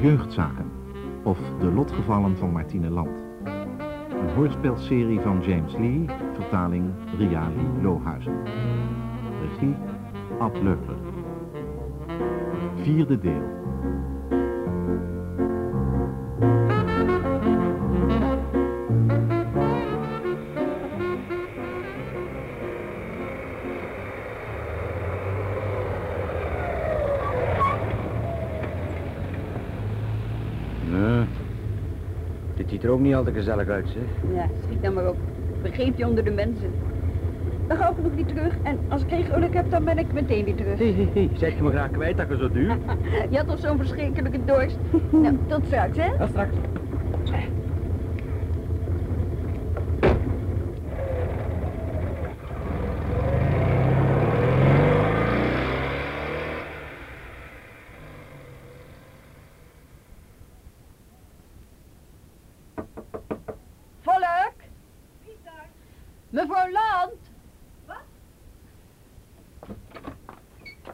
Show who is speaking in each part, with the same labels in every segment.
Speaker 1: Jeugdzaken of De Lotgevallen van Martine Land. Een hoorspelserie van James Lee, vertaling Riali Lohuizen. Regie Ad Leupler. Vierde deel.
Speaker 2: Er te gezellig uit, zeg.
Speaker 3: Ja, schiet dan maar op. Vergeet je onder de mensen. Dan ga ik nog niet terug. En als ik geen geluk heb, dan ben ik meteen weer terug.
Speaker 2: Zeg je me graag kwijt dat je zo duur?
Speaker 3: Je had toch zo'n verschrikkelijke dorst. nou, tot straks, hè?
Speaker 2: Ja, straks.
Speaker 3: Volk! Mevrouw Land!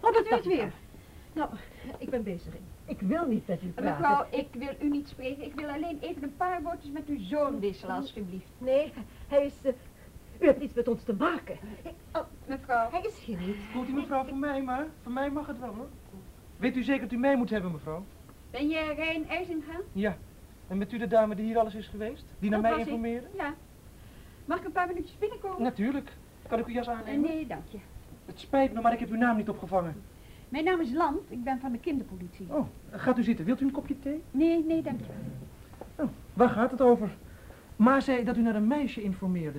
Speaker 4: Oh, dat u het weer. Nou, ik ben bezig. Ik wil niet met u praten.
Speaker 3: Mevrouw, ik wil u niet spreken. Ik wil alleen even een paar woordjes met uw zoon wisselen, alstublieft.
Speaker 4: Nee, hij is... eh, u hebt niets met ons te maken.
Speaker 3: Oh, mevrouw.
Speaker 4: Hij is hier niet.
Speaker 5: Goed, u mevrouw, voor mij maar. Voor mij mag het wel, hoor. Weet u zeker dat u mij moet hebben, mevrouw?
Speaker 3: Ben je Rijn IJzinga?
Speaker 5: Ja. En bent u de dame die hier alles is geweest? Die naar
Speaker 3: Dat
Speaker 5: mij informeerde?
Speaker 3: Ja. Mag ik een paar minuutjes binnenkomen?
Speaker 5: Natuurlijk. Kan ik uw jas aannemen?
Speaker 3: nee, dank je.
Speaker 5: Het spijt me, maar ik heb uw naam niet opgevangen.
Speaker 3: Mijn naam is Land. Ik ben van de kinderpolitie.
Speaker 5: Oh, gaat u zitten. Wilt u een kopje thee?
Speaker 3: Nee, nee, dank je.
Speaker 5: Waar gaat het over? Maar zei dat u naar een meisje informeerde.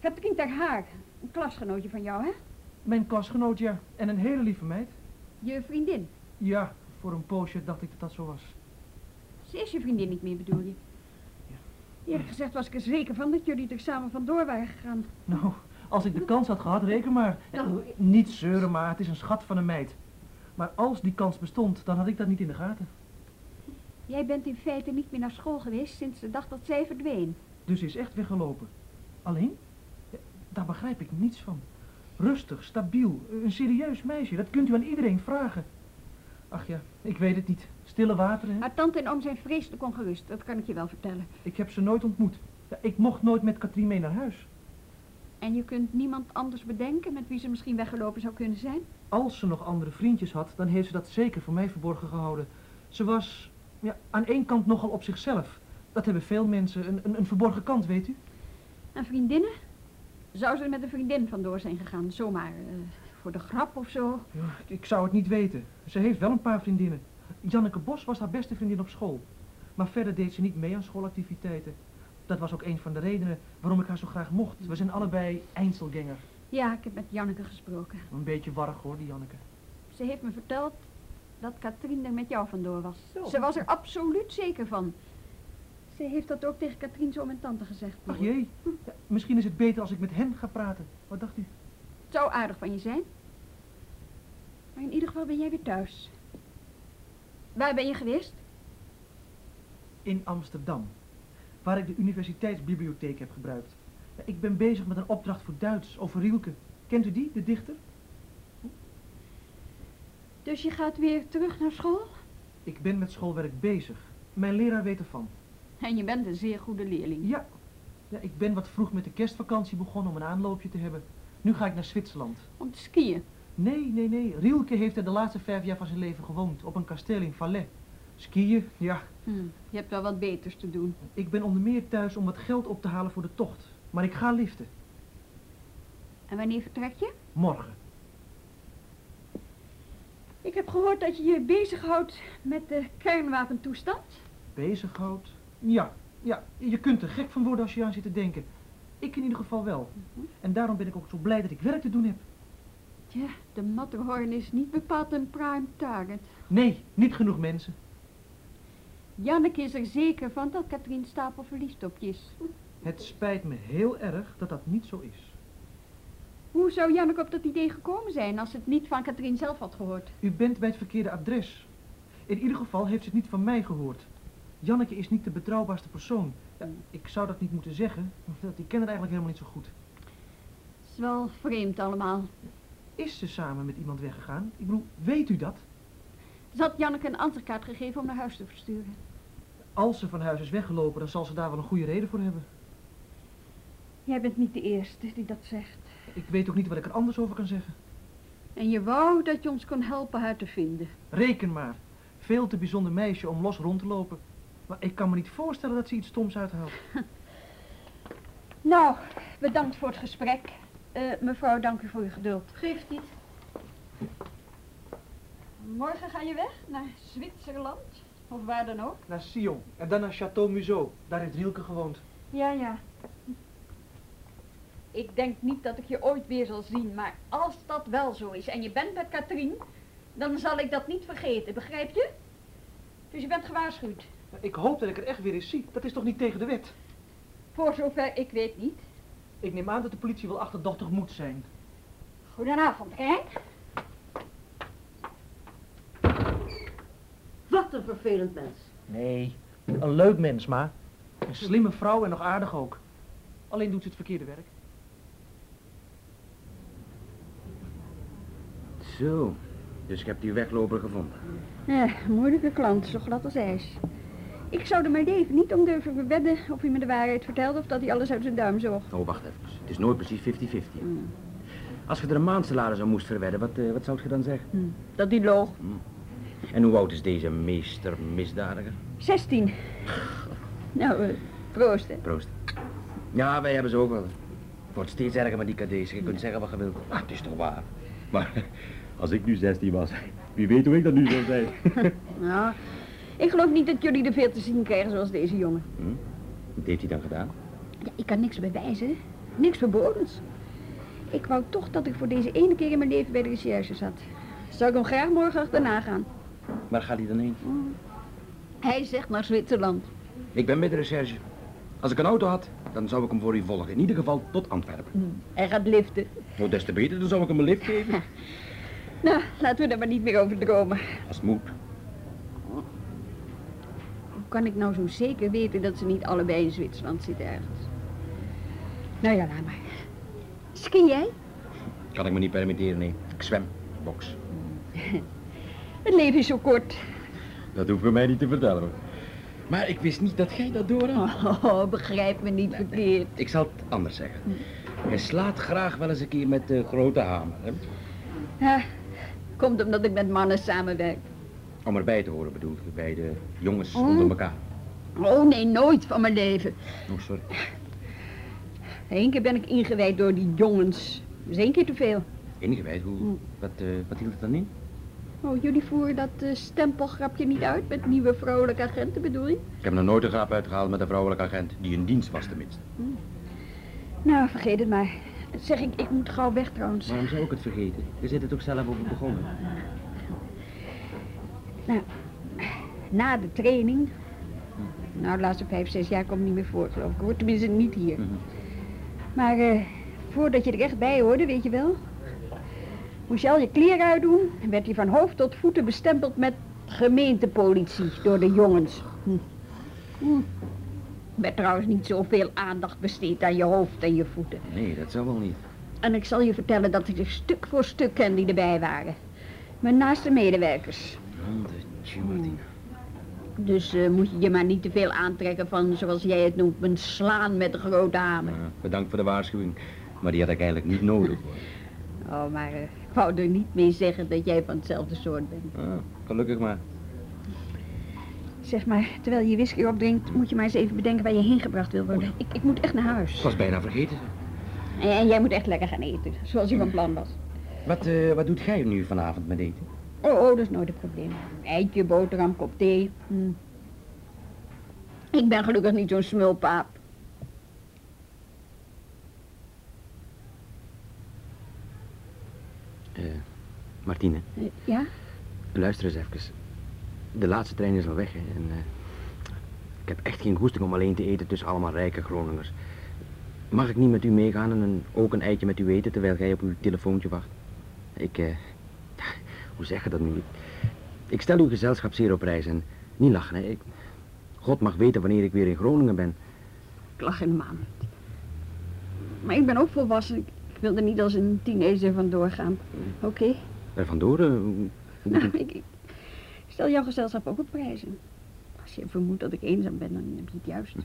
Speaker 3: Katrien ter Haar. Een klasgenootje van jou, hè?
Speaker 5: Mijn klasgenoot, ja. En een hele lieve meid.
Speaker 3: Je vriendin.
Speaker 5: Ja, voor een poosje dacht ik dat dat zo was.
Speaker 3: Ze is je vriendin niet meer, bedoel je? Eerlijk gezegd was ik er zeker van dat jullie er samen vandoor waren gegaan.
Speaker 5: Nou, als ik de kans had gehad, reken maar.
Speaker 4: Nou,
Speaker 5: Niet zeuren, maar het is een schat van een meid. Maar als die kans bestond, dan had ik dat niet in de gaten.
Speaker 3: Jij bent in feite niet meer naar school geweest sinds de dag dat zij verdween.
Speaker 5: Dus ze is echt weggelopen. Alleen? Ja, Daar begrijp ik niets van. Rustig, stabiel, een serieus meisje. Dat kunt u aan iedereen vragen. Ach ja, ik weet het niet. Stille wateren, hè?
Speaker 3: Haar tante en oom zijn vreselijk ongerust, dat kan ik je wel vertellen.
Speaker 5: Ik heb ze nooit ontmoet. Ja, ik mocht nooit met Katrien mee naar huis.
Speaker 3: En je kunt niemand anders bedenken met wie ze misschien weggelopen zou kunnen zijn?
Speaker 5: Als ze nog andere vriendjes had, dan heeft ze dat zeker voor mij verborgen gehouden. Ze was ja, aan één kant nogal op zichzelf. Dat hebben veel mensen, een, een, een verborgen kant, weet u.
Speaker 3: En vriendinnen? Zou ze er met een vriendin vandoor zijn gegaan, zomaar eh, voor de grap of zo?
Speaker 5: Ja, ik zou het niet weten. Ze heeft wel een paar vriendinnen. Janneke Bos was haar beste vriendin op school. Maar verder deed ze niet mee aan schoolactiviteiten. Dat was ook een van de redenen waarom ik haar zo graag mocht. We zijn allebei Einzelganger.
Speaker 3: Ja, ik heb met Janneke gesproken.
Speaker 5: Een beetje warrig hoor, die Janneke.
Speaker 3: Ze heeft me verteld dat Katrien er met jou vandoor was.
Speaker 4: Zo.
Speaker 3: Ze was er absoluut zeker van. Ze heeft dat ook tegen Katrien zo en tante gezegd.
Speaker 5: Ach jee, ja, misschien is het beter als ik met hen ga praten. Wat dacht u?
Speaker 3: Het zou aardig van je zijn. Maar in ieder geval ben jij weer thuis. Waar ben je geweest?
Speaker 5: In Amsterdam, waar ik de universiteitsbibliotheek heb gebruikt. Ja, ik ben bezig met een opdracht voor Duits over Rielke. Kent u die, de dichter?
Speaker 3: Dus je gaat weer terug naar school?
Speaker 5: Ik ben met schoolwerk bezig. Mijn leraar weet ervan.
Speaker 3: En je bent een zeer goede leerling.
Speaker 5: Ja. ja, ik ben wat vroeg met de kerstvakantie begonnen om een aanloopje te hebben. Nu ga ik naar Zwitserland.
Speaker 3: Om te skiën.
Speaker 5: Nee, nee, nee. Rielke heeft er de laatste vijf jaar van zijn leven gewoond, op een kasteel in Valais. Skiën, ja.
Speaker 3: Hm, je hebt wel wat beters te doen.
Speaker 5: Ik ben onder meer thuis om wat geld op te halen voor de tocht. Maar ik ga liften.
Speaker 3: En wanneer vertrek je?
Speaker 5: Morgen.
Speaker 3: Ik heb gehoord dat je je bezighoudt met de kernwapentoestand.
Speaker 5: Bezighoudt? Ja, ja. Je kunt er gek van worden als je aan zit te denken. Ik in ieder geval wel. En daarom ben ik ook zo blij dat ik werk te doen heb.
Speaker 3: Tja, de Matterhorn is niet bepaald een prime target.
Speaker 5: Nee, niet genoeg mensen.
Speaker 3: Janneke is er zeker van dat Katrien Stapel verliefd op je is.
Speaker 5: Het spijt me heel erg dat dat niet zo is.
Speaker 3: Hoe zou Janneke op dat idee gekomen zijn als ze het niet van Katrien zelf had gehoord?
Speaker 5: U bent bij het verkeerde adres. In ieder geval heeft ze het niet van mij gehoord. Janneke is niet de betrouwbaarste persoon. Ja, ik zou dat niet moeten zeggen, want ik ken haar eigenlijk helemaal niet zo goed.
Speaker 3: is wel vreemd allemaal.
Speaker 5: Is ze samen met iemand weggegaan? Ik bedoel, weet u dat?
Speaker 3: Ze had Janneke een antwoordkaart gegeven om naar huis te versturen.
Speaker 5: Als ze van huis is weggelopen, dan zal ze daar wel een goede reden voor hebben.
Speaker 3: Jij bent niet de eerste die dat zegt.
Speaker 5: Ik weet ook niet wat ik er anders over kan zeggen.
Speaker 3: En je wou dat je ons kon helpen haar te vinden.
Speaker 5: Reken maar. Veel te bijzonder meisje om los rond te lopen. Maar ik kan me niet voorstellen dat ze iets stoms uithaalt.
Speaker 3: Nou, bedankt voor het gesprek. Eh, mevrouw, dank u voor uw geduld.
Speaker 4: Geeft niet.
Speaker 3: Morgen ga je weg naar Zwitserland? Of waar dan ook?
Speaker 5: Naar Sion en dan naar Château Museau. Daar heeft Rielke gewoond.
Speaker 3: Ja, ja. Ik denk niet dat ik je ooit weer zal zien, maar als dat wel zo is en je bent met Katrien, dan zal ik dat niet vergeten, begrijp je? Dus je bent gewaarschuwd.
Speaker 5: Ik hoop dat ik er echt weer eens zie. Dat is toch niet tegen de wet?
Speaker 3: Voor zover ik weet niet.
Speaker 5: Ik neem aan dat de politie wel achterdochtig moet zijn.
Speaker 3: Goedenavond, Henk.
Speaker 4: Wat een vervelend mens.
Speaker 5: Nee, een leuk mens, maar. Een slimme vrouw en nog aardig ook. Alleen doet ze het verkeerde werk.
Speaker 2: Zo, dus ik heb die wegloper gevonden.
Speaker 3: Ja, moeilijke klant, zo glad als ijs. Ik zou er mijn leven niet om durven bewedden of hij me de waarheid vertelde of dat hij alles uit zijn duim zoog.
Speaker 2: Oh, wacht even. Het is nooit precies 50-50. Als je er een maandsalaris aan moest verwedden, wat, eh, wat zou je dan zeggen?
Speaker 3: Hm, Dat hij loog.
Speaker 2: En hoe oud is deze meester misdadiger?
Speaker 3: 16. Nou, eh, proost, hè.
Speaker 2: Proost. Ja, wij hebben ze ook wel. Het wordt steeds erger met die cadezen. Je kunt zeggen wat je wilt. Ah, het is toch waar. Maar als ik nu 16 was, wie weet hoe ik dat nu zou zijn.
Speaker 3: Nou, ik geloof niet dat jullie er veel te zien krijgen zoals deze jongen.
Speaker 2: Hm? Wat heeft hij dan gedaan?
Speaker 3: Ja, ik kan niks bewijzen. Niks verbodens. Ik wou toch dat ik voor deze ene keer in mijn leven bij de recherche zat. Zou ik hem graag morgen achterna gaan.
Speaker 2: Waar gaat hij dan heen?
Speaker 3: Hij zegt naar Zwitserland.
Speaker 2: Ik ben met de recherche. Als ik een auto had, dan zou ik hem voor u volgen. In ieder geval tot Antwerpen.
Speaker 3: Hm, Hij gaat liften.
Speaker 2: Oh, des te beter, dan zou ik hem een lift geven.
Speaker 3: Nou, laten we er maar niet meer over dromen.
Speaker 2: Als het moet.
Speaker 3: Hoe kan ik nou zo zeker weten dat ze niet allebei in Zwitserland zitten ergens? Nou ja, laat maar. Ski jij?
Speaker 2: Kan ik me niet permitteren, nee. Ik zwem. Boks.
Speaker 3: Het leven is zo kort.
Speaker 2: Dat hoeft bij mij niet te vertellen. Maar ik wist niet dat jij dat door had.
Speaker 3: Oh, begrijp me niet verkeerd.
Speaker 2: Ik zal het anders zeggen. Hij slaat graag wel eens een keer met de grote hamer. Hè?
Speaker 3: Ja, komt omdat ik met mannen samenwerk.
Speaker 2: Om erbij te horen bedoel je, bij de jongens
Speaker 3: Oh.
Speaker 2: onder elkaar.
Speaker 3: Oh nee, nooit van mijn leven.
Speaker 2: Oh, sorry.
Speaker 3: Eén keer ben ik ingewijd door die jongens. Dat is één keer te veel.
Speaker 2: Ingewijd, hoe,
Speaker 3: Hm.
Speaker 2: wat, eh, wat hield het dan in?
Speaker 3: Oh, jullie voeren dat eh, stempelgrapje niet uit met nieuwe vrouwelijke agenten, bedoel je?
Speaker 2: Ik heb nog nooit een grap uitgehaald met een vrouwelijke agent, die in dienst was tenminste.
Speaker 3: Nou, vergeet het maar. Zeg ik, ik moet gauw weg trouwens.
Speaker 2: Waarom zou ik het vergeten? Je zit er toch zelf over begonnen?
Speaker 3: Nou, na de training. Nou, de laatste vijf, zes jaar komt niet meer voor, geloof ik. Hoor tenminste niet hier.
Speaker 2: Mhm.
Speaker 3: Maar eh, voordat je er echt bij hoorde, weet je wel. Moest je al je kleren uitdoen en werd je van hoofd tot voeten bestempeld met gemeentepolitie door de jongens. Hm. Hm. Er werd trouwens niet zoveel aandacht besteed aan je hoofd en je voeten.
Speaker 2: Nee, dat zou wel niet.
Speaker 3: En ik zal je vertellen dat ik er stuk voor stuk ken die erbij waren. Mijn naaste medewerkers.
Speaker 2: Honderdje, Martina.
Speaker 3: Dus eh, moet je je maar niet te veel aantrekken van, zoals jij het noemt, mijn slaan met een grote hamer.
Speaker 2: Ja, bedankt voor de waarschuwing. Maar die had ik eigenlijk niet nodig. hoor.
Speaker 3: Oh, maar eh, ik wou er niet mee zeggen dat jij van hetzelfde soort bent.
Speaker 2: Ah, gelukkig maar.
Speaker 3: Zeg maar, terwijl je whisky opdrinkt, moet je maar eens even bedenken waar je heen gebracht wil worden. Ik, ik moet echt naar
Speaker 2: Ik
Speaker 3: huis.
Speaker 2: was bijna vergeten.
Speaker 3: En, en jij moet echt lekker gaan eten, zoals je van plan was.
Speaker 2: Wat, eh, wat doet jij nu vanavond met eten?
Speaker 3: Oh, oh, dat is nooit een probleem. Eitje, boterham, kop thee. Hm. Ik ben gelukkig niet zo'n smulpaap.
Speaker 2: Eh, Martine,
Speaker 3: ja?
Speaker 2: luister eens even. De laatste trein is al weg, hè. En, eh, ik heb echt geen goesting om alleen te eten tussen allemaal rijke Groningers. Mag ik niet met u meegaan en een, ook een eitje met u eten terwijl jij op uw telefoontje wacht? Ik, eh, hoe zeg je dat nu? Ik stel uw gezelschap zeer op prijs en niet lachen, hè. Ik, God mag weten wanneer ik weer in Groningen ben.
Speaker 3: Ik lach helemaal niet. Maar ik ben ook volwassen. Ik wil er niet als een teenager vandoor gaan. Oké?
Speaker 2: Er vandoor? eh,
Speaker 3: Nou, ik, ik stel jouw gezelschap ook op prijzen. Als je vermoedt dat ik eenzaam ben, dan heb je het juist.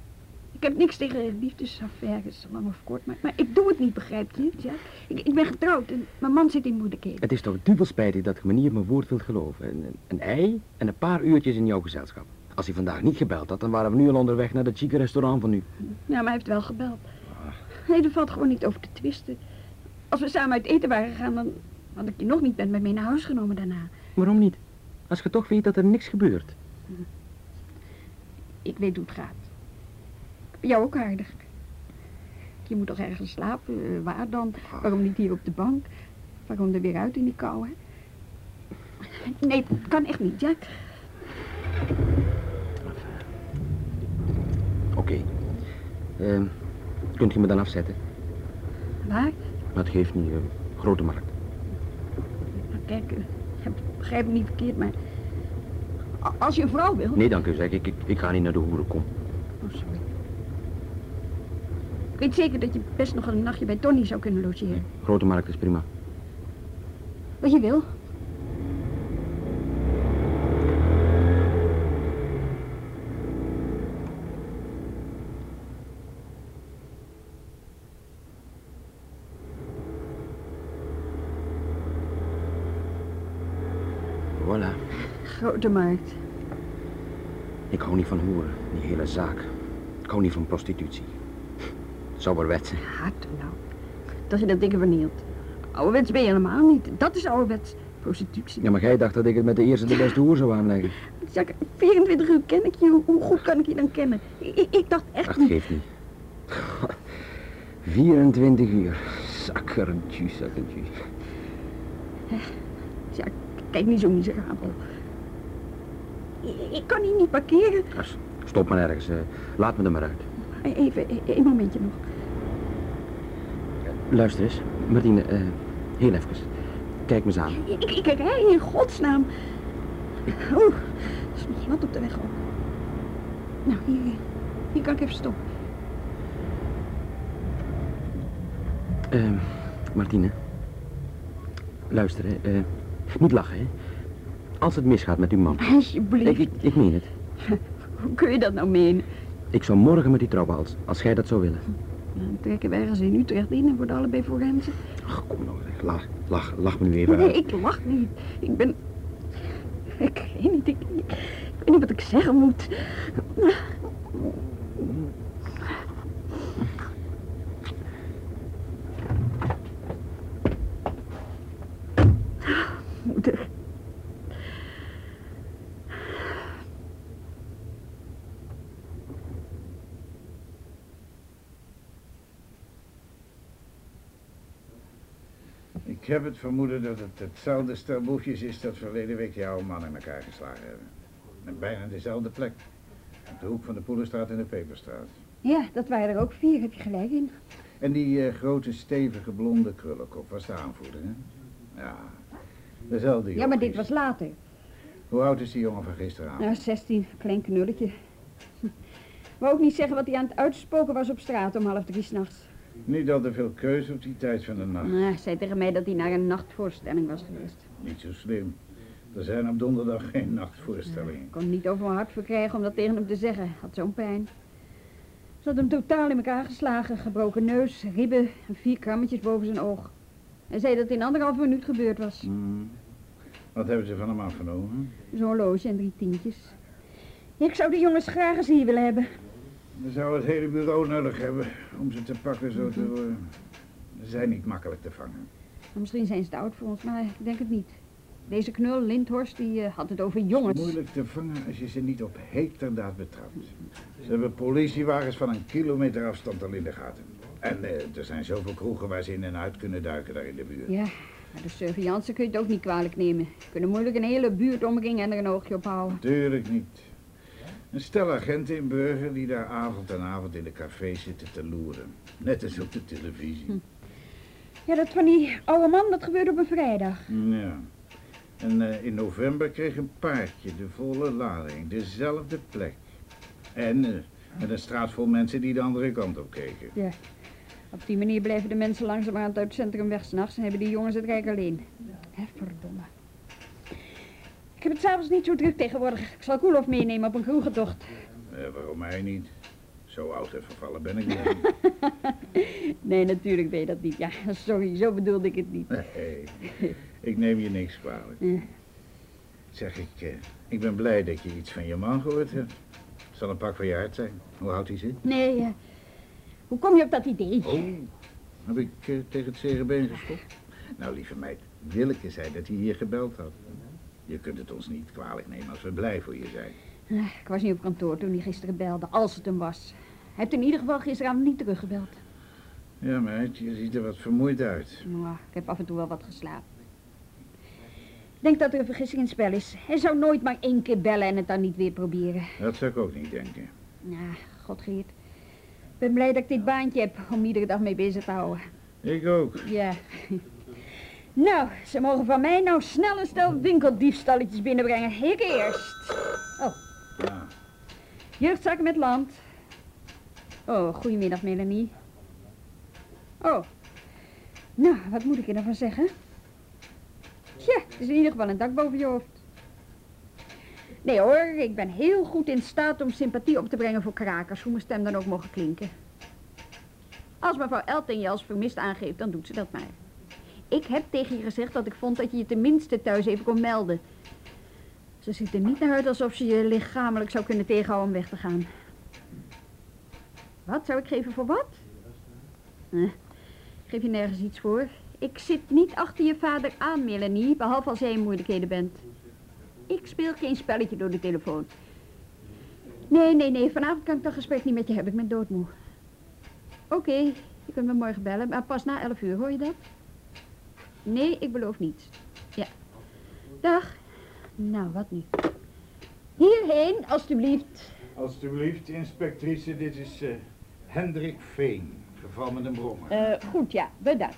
Speaker 3: Ik heb niks tegen liefdesaffaires, lang of kort, maar, maar ik doe het niet, begrijp je? Ja? Ik, ik ben getrouwd en mijn man zit in moeilijkheden.
Speaker 2: Het is toch dubbel spijtig dat je me niet op mijn woord wilt geloven. Een, een, een ei en een paar uurtjes in jouw gezelschap. Als hij vandaag niet gebeld had, dan waren we nu al onderweg naar dat chique restaurant van u.
Speaker 3: Ja, maar hij heeft wel gebeld. Nee, er valt gewoon niet over te twisten. Als we samen uit eten waren gegaan, dan had ik je nog niet met me mee naar huis genomen daarna.
Speaker 2: Waarom niet? Als je toch weet dat er niks gebeurt.
Speaker 3: Ik weet hoe het gaat. Ik ben jou ook aardig. Je moet toch ergens slapen? Eh, waar dan? Waarom niet hier op de bank? Waarom er weer uit in die kou, hè? Nee, dat kan echt niet, Jack.
Speaker 2: Oké. Ehm, kunt je me dan afzetten?
Speaker 3: Waar?
Speaker 2: Dat geeft niet. eh, grote markt.
Speaker 3: Nou, kijk, eh, begrijp me niet verkeerd, maar... Als je een vrouw wil...
Speaker 2: Nee, dank u, zeg. Ik, ik, ik ga niet naar de hoeren, kom.
Speaker 3: Oh, sorry. Ik weet zeker dat je best nog een nachtje bij Tony zou kunnen logeren.
Speaker 2: Grote markt is prima.
Speaker 3: Wat je wil. Markt.
Speaker 2: Ik hou niet van hoeren, die hele zaak. Ik hou niet van prostitutie. Zauberwetse.
Speaker 3: Hard nou. Dat je dat dikke vernielt. Ouderwets ben je helemaal niet. Dat is ouderwets. Prostitutie.
Speaker 2: Ja, maar jij dacht dat ik het met de eerste de beste hoer zou aanleggen.
Speaker 3: Jack, 24 uur ken ik je. Hoe- goed kan ik je dan kennen? Ik, ik- dacht echt
Speaker 2: Dat
Speaker 3: niet.
Speaker 2: geeft niet. 24 uur. Zakkertje, zakkertje.
Speaker 3: Jack, kijk niet zo miserabel. Ik, ik kan hier niet parkeren.
Speaker 2: Stop maar ergens. eh, laat me er maar uit.
Speaker 3: Even, e- één momentje nog.
Speaker 2: Luister eens. Martine, eh, heel even. Kijk me eens aan.
Speaker 3: Ik, ik rij in godsnaam. Oeh, het is nog glad op de weg ook. Nou, hier, hier kan ik even stoppen.
Speaker 2: Eh, Martine. Luister, hè. eh, niet lachen, hè. Als het misgaat met uw man. Ik,
Speaker 3: Alsjeblieft.
Speaker 2: ik, ik meen het.
Speaker 3: Hoe kun je dat nou menen?
Speaker 2: Ik zou morgen met u trouwen als, als jij dat zou willen.
Speaker 3: Dan trekken we ergens in Utrecht in en worden allebei forensen.
Speaker 2: Ach, kom nou. Lach, lach, lach me nu even
Speaker 3: Nee,
Speaker 2: uit.
Speaker 3: ik lach niet. Ik ben... Ik weet niet, ik, ik weet niet wat ik zeggen moet. Moeder.
Speaker 6: Heb het vermoeden dat het hetzelfde stel boefjes is dat verleden week jouw man in elkaar geslagen hebben. En bijna dezelfde plek. Op de hoek van de Poelenstraat en de Peperstraat.
Speaker 3: Ja, dat waren er ook vier, heb je gelijk in.
Speaker 6: En die eh, grote, stevige, blonde krullenkop was de aanvoerder, hè? Ja, dezelfde jongen.
Speaker 3: Ja, maar dit was later.
Speaker 6: Hoe oud is die jongen van gisteravond?
Speaker 3: Nou, 16, klein knulletje. Wou ook niet zeggen wat hij aan het uitspoken was op straat om half drie s'nachts.
Speaker 6: Niet al te veel keuze op die tijd van de nacht.
Speaker 3: Nou, hij zei tegen mij dat hij naar een nachtvoorstelling was geweest.
Speaker 6: Niet zo slim. Er zijn op donderdag geen nachtvoorstellingen.
Speaker 3: Ik kon niet over mijn hart verkrijgen om dat tegen hem te zeggen. Had zo'n pijn. Ze had hem totaal in elkaar geslagen. Gebroken neus, ribben en vier krammetjes boven zijn oog. Hij zei dat het in anderhalf minuut gebeurd was.
Speaker 6: Hmm. Wat hebben ze van hem afgenomen?
Speaker 3: Zo'n horloge en drie tientjes. Ik zou de jongens graag eens hier willen hebben.
Speaker 6: We zouden het hele bureau nodig hebben om ze te pakken zo te worden. Ze zijn niet makkelijk te vangen.
Speaker 3: Misschien zijn ze te oud voor ons, maar ik denk het niet. Deze knul, Lindhorst, die eh, had het over jongens.
Speaker 6: Moeilijk te vangen als je ze niet op heterdaad betrapt. Ze hebben politiewagens van een kilometer afstand al in de gaten. En eh, er zijn zoveel kroegen waar ze in en uit kunnen duiken daar in de buurt.
Speaker 3: Ja, maar de surveillance kun je het ook niet kwalijk nemen. Ze kunnen moeilijk een hele buurt omringen en er een oogje op houden.
Speaker 6: Tuurlijk niet. Een stel agenten in Burger die daar avond en avond in de café zitten te loeren. Net als op de televisie.
Speaker 3: Ja, dat van die oude man, dat gebeurde op een vrijdag.
Speaker 6: Ja. En eh, in november kreeg een paardje de volle lading, dezelfde plek. En eh, met een straat vol mensen die de andere kant op keken.
Speaker 3: Ja. Op die manier blijven de mensen langzamerhand uit het centrum weg s'nachts en hebben die jongens het rijk alleen. Hè, verdomme. Ik heb het s'avonds niet zo druk tegenwoordig. Ik zal Koelhof meenemen op een kroegentocht.
Speaker 6: Eh, waarom mij niet? Zo oud en vervallen ben ik niet.
Speaker 3: Nee, natuurlijk ben je dat niet. Ja, sorry, zo bedoelde ik het niet.
Speaker 6: Nee, ik neem je niks kwalijk.
Speaker 3: Ja.
Speaker 6: Zeg, ik, eh, ik ben blij dat je iets van je man gehoord hebt. Zal een pak van je hart zijn. Hoe houdt hij zich?
Speaker 3: Nee, eh, hoe kom je op dat idee?
Speaker 6: Oh, heb ik eh, tegen het zegenbeen gestopt? Nou, lieve meid, Willeke zei dat hij hier gebeld had. Je kunt het ons niet kwalijk nemen als we blij voor je zijn.
Speaker 3: Eh, Ik was niet op kantoor toen hij gisteren belde, als het hem was. Hij heeft in ieder geval gisteravond niet teruggebeld.
Speaker 6: Ja, meid, je ziet er wat vermoeid uit.
Speaker 3: Nou, ik heb af en toe wel wat geslapen. Ik denk dat er een vergissing in het spel is. Hij zou nooit maar één keer bellen en het dan niet weer proberen.
Speaker 6: Dat zou ik ook niet denken.
Speaker 3: Ja, god Geert. Ik ben blij dat ik dit baantje heb om iedere dag mee bezig te houden.
Speaker 6: Ik ook.
Speaker 3: Ja. Nou, ze mogen van mij nou snel een stel winkeldiefstalletjes binnenbrengen. Ik eerst.
Speaker 6: Ja.
Speaker 3: Jeugdzaken met land. Oh, goedemiddag Melanie. Oh. Nou, wat moet ik er nou van zeggen? Tja, het is in ieder geval een dak boven je hoofd. Nee hoor, ik ben heel goed in staat om sympathie op te brengen voor krakers, hoe mijn stem dan ook mogen klinken. Als mevrouw Elting je als vermist aangeeft, dan doet ze dat maar. Ik heb tegen je gezegd dat ik vond dat je je tenminste thuis even kon melden. Ze ziet er niet naar uit alsof ze je lichamelijk zou kunnen tegenhouden om weg te gaan. Wat zou ik geven voor wat? Ik geef je nergens iets voor. Ik zit niet achter je vader aan, Melanie, behalve als jij in moeilijkheden bent. Ik speel geen spelletje door de telefoon. Nee, nee, nee, vanavond kan ik dat gesprek niet met je hebben. Ik ben doodmoe. Oké, je kunt me morgen bellen, maar pas na 11 uur, hoor je dat? Nee, ik beloof niets. Ja. Dag. Nou, wat nu? Hierheen, alstublieft.
Speaker 6: Alsjeblieft, inspectrice, dit is eh, Hendrik Veen, geval met een brommer.
Speaker 3: Eh, goed, ja, bedankt.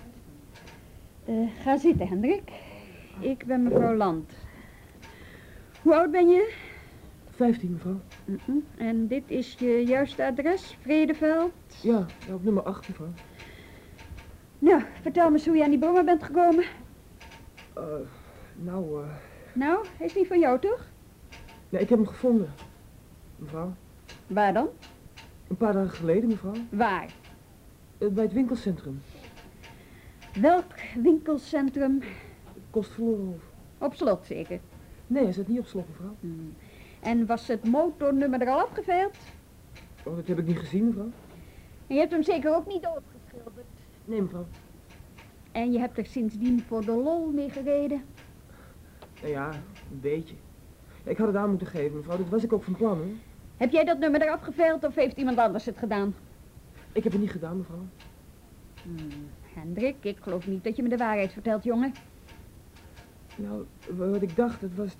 Speaker 3: Eh, ga zitten, Hendrik. Ik ben mevrouw Land. Hoe oud ben je?
Speaker 7: 15, mevrouw.
Speaker 3: En dit is je juiste adres, Vredeveld?
Speaker 7: Ja, ja, op nummer 8, mevrouw.
Speaker 3: Nou, vertel me eens hoe je aan die brommer bent gekomen.
Speaker 7: Eh, nou, eh...
Speaker 3: Nou, hij is niet van jou, toch?
Speaker 7: Nee, ik heb hem gevonden. Mevrouw.
Speaker 3: Waar dan?
Speaker 7: Een paar dagen geleden, mevrouw.
Speaker 3: Waar?
Speaker 7: Eh, bij het winkelcentrum.
Speaker 3: Welk winkelcentrum?
Speaker 7: Kostverlorenhof.
Speaker 3: Op slot, zeker.
Speaker 7: Nee, hij zit niet op slot, mevrouw.
Speaker 3: Hmm. En was het motornummer er al afgeveild?
Speaker 7: Oh, dat heb ik niet gezien, mevrouw.
Speaker 3: En je hebt hem zeker ook niet doodgeschilderd.
Speaker 7: Nee, mevrouw.
Speaker 3: En je hebt er sindsdien voor de lol mee gereden?
Speaker 7: Nou ja, een beetje. Ik had het aan moeten geven, mevrouw. Dat was ik ook van plan, hè.
Speaker 3: Heb jij dat nummer eraf geveild of heeft iemand anders het gedaan?
Speaker 7: Ik heb het niet gedaan, mevrouw.
Speaker 3: Hmm. Hendrik, ik geloof niet dat je me de waarheid vertelt, jongen.
Speaker 7: Nou, wa- wat ik dacht, dat was...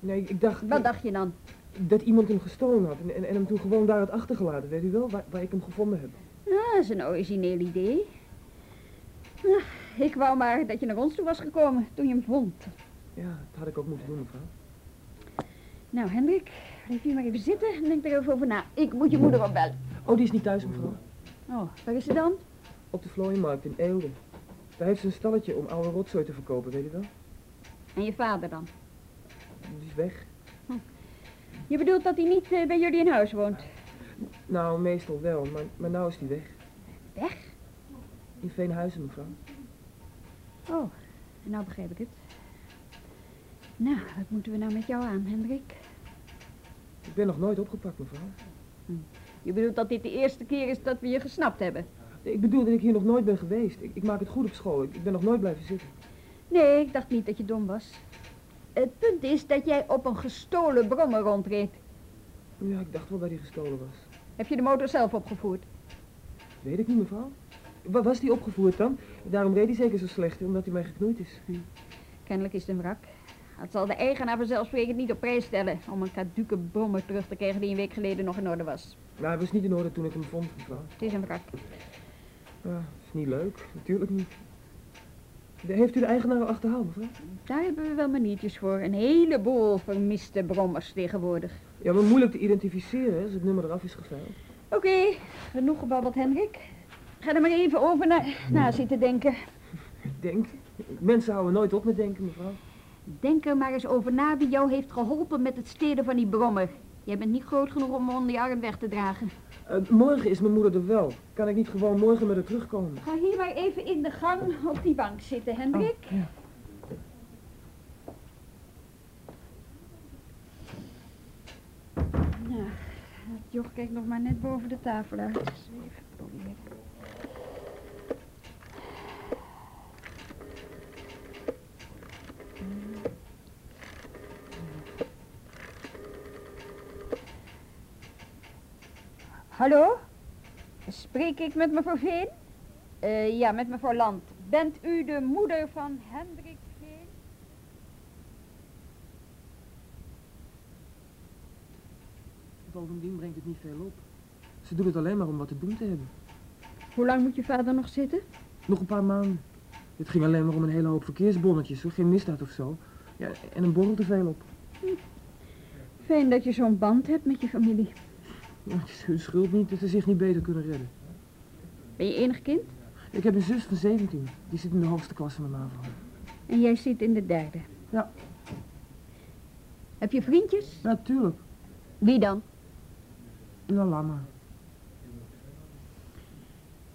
Speaker 7: Nee, ik dacht...
Speaker 3: Wat dacht je dan?
Speaker 7: Dat iemand hem gestolen had en, en, en hem toen gewoon daar had achtergelaten, weet u wel? Waar, waar ik hem gevonden heb.
Speaker 3: Ah, dat is een origineel idee. Ah, ik wou maar dat je naar ons toe was gekomen toen je hem vond.
Speaker 7: Ja, dat had ik ook moeten doen, mevrouw.
Speaker 3: Nou, Hendrik, blijf hier maar even zitten en denk er even over na. Ik moet je moeder opbellen.
Speaker 7: Oh, die is niet thuis, mevrouw.
Speaker 3: Oh, waar is ze dan?
Speaker 7: Op de Vlooienmarkt in Eelde. Daar heeft ze een stalletje om oude rotzooi te verkopen, weet u wel?
Speaker 3: En je vader dan?
Speaker 7: Die is weg.
Speaker 3: Je bedoelt dat hij niet eh, bij jullie in huis woont?
Speaker 7: Nou, meestal wel, maar, maar nou is die weg.
Speaker 3: Weg?
Speaker 7: In Veenhuizen, mevrouw.
Speaker 3: Oh, nou begrijp ik het. Nou, wat moeten we nou met jou aan, Hendrik?
Speaker 7: Ik ben nog nooit opgepakt, mevrouw.
Speaker 3: Je bedoelt dat dit de eerste keer is dat we je gesnapt hebben?
Speaker 7: Ik bedoel dat ik hier nog nooit ben geweest. Ik, ik maak het goed op school. Ik, ik ben nog nooit blijven zitten.
Speaker 3: Nee, ik dacht niet dat je dom was. Het punt is dat jij op een gestolen brommer rondreed.
Speaker 7: Ja, ik dacht wel dat hij gestolen was.
Speaker 3: Heb je de motor zelf opgevoerd?
Speaker 7: Weet ik niet, mevrouw. Wa- was die opgevoerd dan? Daarom reed hij zeker zo slecht, omdat hij mij geknoeid is.
Speaker 3: Kennelijk is het een wrak. Dat zal de eigenaar vanzelfsprekend niet op prijs stellen om een kaduke brommer terug te krijgen die een week geleden nog in orde was.
Speaker 7: Nou, hij was niet in orde toen ik hem vond, mevrouw.
Speaker 3: Het is een wrak.
Speaker 7: Ja, is niet leuk. Natuurlijk niet. Heeft u de eigenaar al achterhaald, mevrouw?
Speaker 3: Daar hebben we wel maniertjes voor. Een heleboel vermiste brommers tegenwoordig.
Speaker 7: Ja, maar moeilijk te identificeren hè, als het nummer eraf is geveild.
Speaker 3: Oké, genoeg gebabbeld, Hendrik. Ga er maar even over na, na zitten denken.
Speaker 7: Denk. Mensen houden nooit op met denken, mevrouw.
Speaker 3: Denk er maar eens over na wie jou heeft geholpen met het stelen van die brommer. Jij bent niet groot genoeg om onder je arm weg te dragen.
Speaker 7: Eh, morgen is mijn moeder er wel. Kan ik niet gewoon morgen met haar terugkomen?
Speaker 3: Ga hier maar even in de gang op die bank zitten, Hendrik.
Speaker 7: Oh, ja.
Speaker 3: Nou, dat joch kijkt nog maar net boven de tafel uit. Dus even proberen. Hallo? Spreek ik met mevrouw Veen? Eh, ja, met mevrouw Land. Bent u de moeder van Hendrik Veen?
Speaker 7: Bovendien brengt het niet veel op. Ze doen het alleen maar om wat te doen te hebben.
Speaker 3: Hoe lang moet je vader nog zitten?
Speaker 7: Nog een paar maanden. Het ging alleen maar om een hele hoop verkeersbonnetjes, hoor. Geen misdaad of zo. Ja, en een borrel te veel op.
Speaker 3: Fijn dat je zo'n band hebt met je familie.
Speaker 7: Ja, het is hun schuld niet dat ze zich niet beter kunnen redden.
Speaker 3: Ben je enig kind?
Speaker 7: Ik heb een zus van 17. Die zit in de hoogste klas van de MAVO.
Speaker 3: En jij zit in de derde?
Speaker 7: Ja.
Speaker 3: Heb je vriendjes?
Speaker 7: Natuurlijk.
Speaker 3: Wie dan?
Speaker 7: Nou, maar.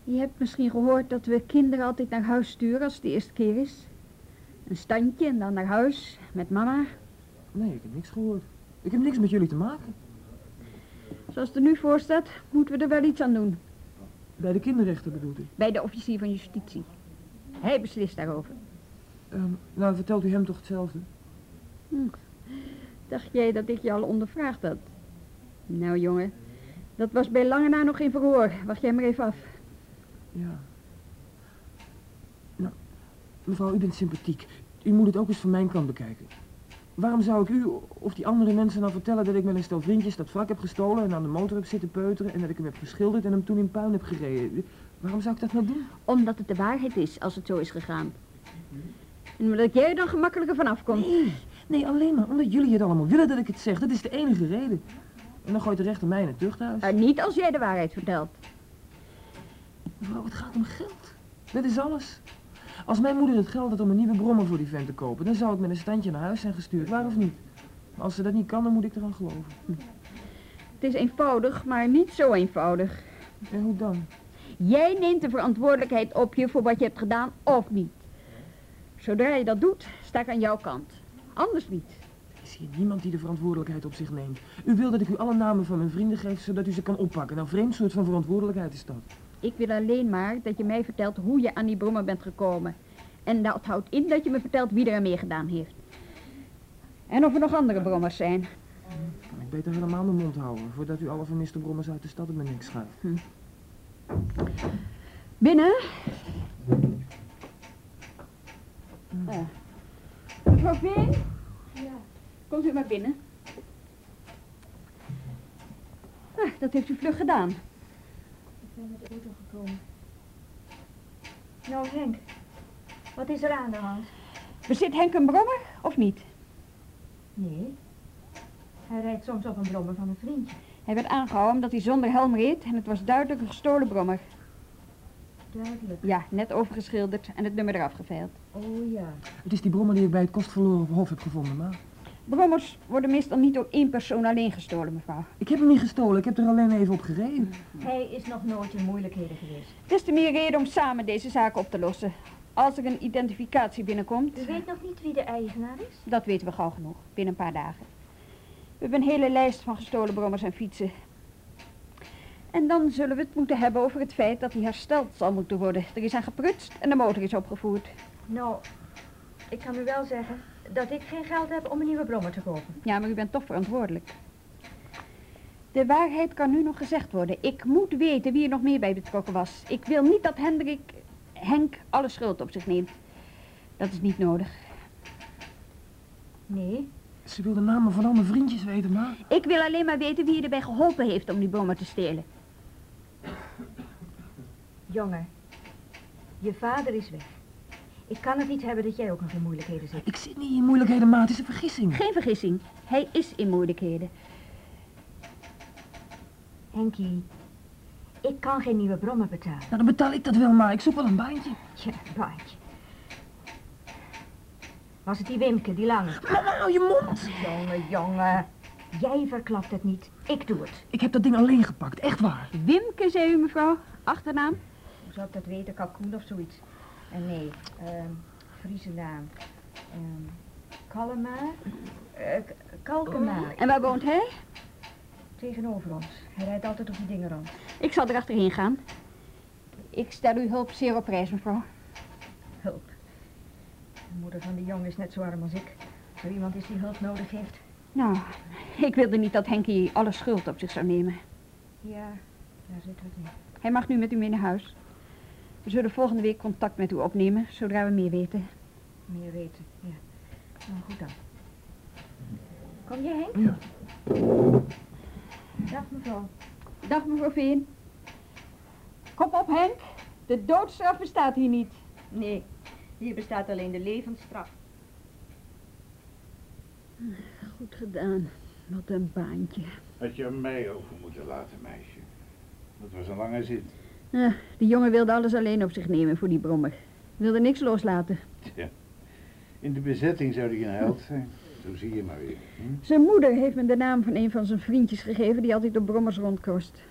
Speaker 3: Je hebt misschien gehoord dat we kinderen altijd naar huis sturen als het de eerste keer is. Een standje en dan naar huis met mama.
Speaker 7: Nee, ik heb niks gehoord. Ik heb niks met jullie te maken.
Speaker 3: Zoals het er nu voor staat, moeten we er wel iets aan doen.
Speaker 7: Bij de kinderrechter bedoelt u?
Speaker 3: Bij de officier van justitie. Hij beslist daarover.
Speaker 7: Ehm, nou, vertelt u hem toch hetzelfde?
Speaker 3: Dacht jij dat ik je al ondervraagd had? Nou, jongen, dat was bij lange na nog geen verhoor. Wacht jij maar even af.
Speaker 7: Ja. Nou, mevrouw, u bent sympathiek. U moet het ook eens van mijn kant bekijken. Waarom zou ik u of die andere mensen nou vertellen dat ik met een stel vriendjes dat wrak heb gestolen en aan de motor heb zitten peuteren en dat ik hem heb geschilderd en hem toen in puin heb gereden? Waarom zou ik dat nou doen?
Speaker 3: Omdat het de waarheid is, als het zo is gegaan. En omdat jij er dan gemakkelijker vanaf komt.
Speaker 7: Nee, nee, alleen maar omdat jullie het allemaal willen dat ik het zeg. Dat is de enige reden. En dan gooit de rechter mij in het tuchthuis.
Speaker 3: Uh, niet als jij de waarheid vertelt.
Speaker 7: Mevrouw, het gaat om geld. Dat is alles. Als mijn moeder het geld had om een nieuwe brommer voor die vent te kopen, dan zou ik met een standje naar huis zijn gestuurd, waar of niet. Maar als ze dat niet kan, dan moet ik eraan geloven.
Speaker 3: Het is eenvoudig, maar niet zo eenvoudig.
Speaker 7: En hoe dan?
Speaker 3: Jij neemt de verantwoordelijkheid op je voor wat je hebt gedaan of niet. Zodra je dat doet, sta ik aan jouw kant. Anders niet.
Speaker 7: Is hier niemand die de verantwoordelijkheid op zich neemt. U wil dat ik u alle namen van mijn vrienden geef, zodat u ze kan oppakken. Nou, vreemd soort van verantwoordelijkheid is dat.
Speaker 3: Ik wil alleen maar dat je mij vertelt hoe je aan die brommer bent gekomen. En dat houdt in dat je me vertelt wie er aan meegedaan heeft. En of er nog andere brommers zijn.
Speaker 7: Kan ik beter helemaal mijn mond houden, voordat u alle vermiste brommers uit de stad op mijn nek schuift.
Speaker 3: Binnen. Ja. Mevrouw Veen? Ja. Komt u maar binnen. Ah, dat heeft u vlug gedaan.
Speaker 8: Ik ben met de auto gekomen. Nou, Henk. Wat is er aan de hand?
Speaker 3: Bezit Henk een brommer of niet?
Speaker 8: Nee. Hij rijdt soms op een brommer van een vriendje.
Speaker 3: Hij werd aangehouden omdat hij zonder helm reed en het was duidelijk een gestolen brommer.
Speaker 8: Duidelijk.
Speaker 3: Ja, net overgeschilderd en het nummer eraf geveild.
Speaker 8: Oh ja.
Speaker 7: Het is die brommer die ik bij het kostverloren hof heb gevonden, maar...
Speaker 3: Brommers worden meestal niet door één persoon alleen gestolen, mevrouw.
Speaker 7: Ik heb hem niet gestolen, ik heb er alleen even op gereden.
Speaker 8: Hij is nog nooit in moeilijkheden geweest.
Speaker 3: Des te meer reden om samen deze zaak op te lossen. Als er een identificatie binnenkomt,
Speaker 8: U weet nog niet wie de eigenaar is?
Speaker 3: dat weten we gauw genoeg, binnen een paar dagen. We hebben een hele lijst van gestolen brommers en fietsen. En dan zullen we het moeten hebben over het feit dat hij hersteld zal moeten worden. Er is aan geprutst en de motor is opgevoerd.
Speaker 8: Nou, ik kan u wel zeggen dat ik geen geld heb om een nieuwe brommer te kopen.
Speaker 3: Ja, maar u bent toch verantwoordelijk. De waarheid kan nu nog gezegd worden. Ik moet weten wie er nog meer bij betrokken was. Ik wil niet dat Hendrik, Henk alle schuld op zich neemt. Dat is niet nodig.
Speaker 8: Nee.
Speaker 7: Ze wil de namen van al mijn vriendjes weten, maar...
Speaker 3: Ik wil alleen maar weten wie je erbij geholpen heeft om die brommer te stelen.
Speaker 8: Jongen, je vader is weg. Ik kan het niet hebben dat jij ook nog in moeilijkheden zit.
Speaker 7: Ik zit niet in moeilijkheden, maat. Het is een vergissing.
Speaker 3: Geen vergissing. Hij is in moeilijkheden.
Speaker 8: Henkie, Ik kan geen nieuwe brommen betalen.
Speaker 7: Nou, dan betaal ik dat wel maar. Ik zoek wel een baantje.
Speaker 8: Tja, baantje. Was het die Wimke, die lange?
Speaker 7: Mama, hou je mond.
Speaker 8: Jongen, jongen. Jij verklapt het niet. Ik doe het.
Speaker 7: Ik heb dat ding alleen gepakt, echt waar.
Speaker 3: Wimke, zei u mevrouw. Achternaam?
Speaker 8: Hoe zou ik dat weten? Kalkoen of zoiets? En nee, ehm Friese naam. Ehm Kalma? Eh, Kalkema.
Speaker 3: En waar woont hij?
Speaker 8: Tegenover ons. Hij rijdt altijd op die dingen rond.
Speaker 3: Ik zal er achterheen gaan. Ik stel uw hulp zeer op prijs, mevrouw.
Speaker 8: Hulp. De moeder van die jongen is net zo arm als ik. Zo iemand is die hulp nodig heeft.
Speaker 3: Nou, ik wilde niet dat Henkie alle schuld op zich zou nemen.
Speaker 8: Ja, daar zit wat in.
Speaker 3: Hij mag nu met u mee naar huis. We zullen volgende week contact met u opnemen, zodra we meer weten.
Speaker 8: Meer weten, ja. Nou, goed dan. Kom je Henk?
Speaker 7: Ja.
Speaker 8: Dag mevrouw.
Speaker 3: Dag mevrouw Veen. Kom op Henk, de doodstraf bestaat hier niet.
Speaker 8: Nee, hier bestaat alleen de levensstraf.
Speaker 3: Goed gedaan, wat een baantje.
Speaker 6: Had je mij over moeten laten, meisje. Dat was een lange zit.
Speaker 3: Eh, die jongen wilde alles alleen op zich nemen voor die brommer. Wilde niks loslaten.
Speaker 6: In de bezetting zou hij een held zijn. Zo zie je maar weer. Hm?
Speaker 3: Zijn moeder heeft me de naam van een van zijn vriendjes gegeven die altijd op brommers rondkost.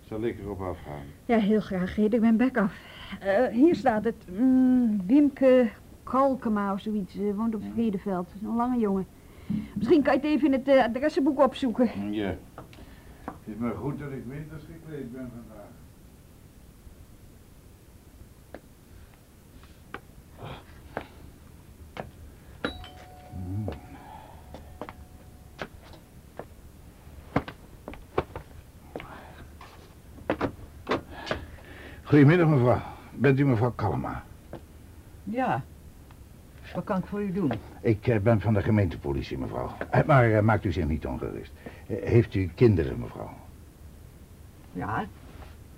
Speaker 6: Zal ik erop afgaan?
Speaker 3: Ja, heel graag. Ik mijn bek af. Eh, hier staat het. Mm, Wimke Kalkema of zoiets. eh, woont op Vredeveld. Een lange jongen. Misschien kan je het even in het eh, adressenboek opzoeken.
Speaker 6: Ja. Het is maar goed dat ik winters gekleed ben vandaag. Goedemiddag mevrouw. Bent u mevrouw Kalma?
Speaker 9: Ja. Wat kan ik voor u doen?
Speaker 6: Ik eh, ben van de gemeentepolitie mevrouw. Eh, Maar eh, maakt u zich niet ongerust. Heeft u kinderen mevrouw?
Speaker 9: Ja.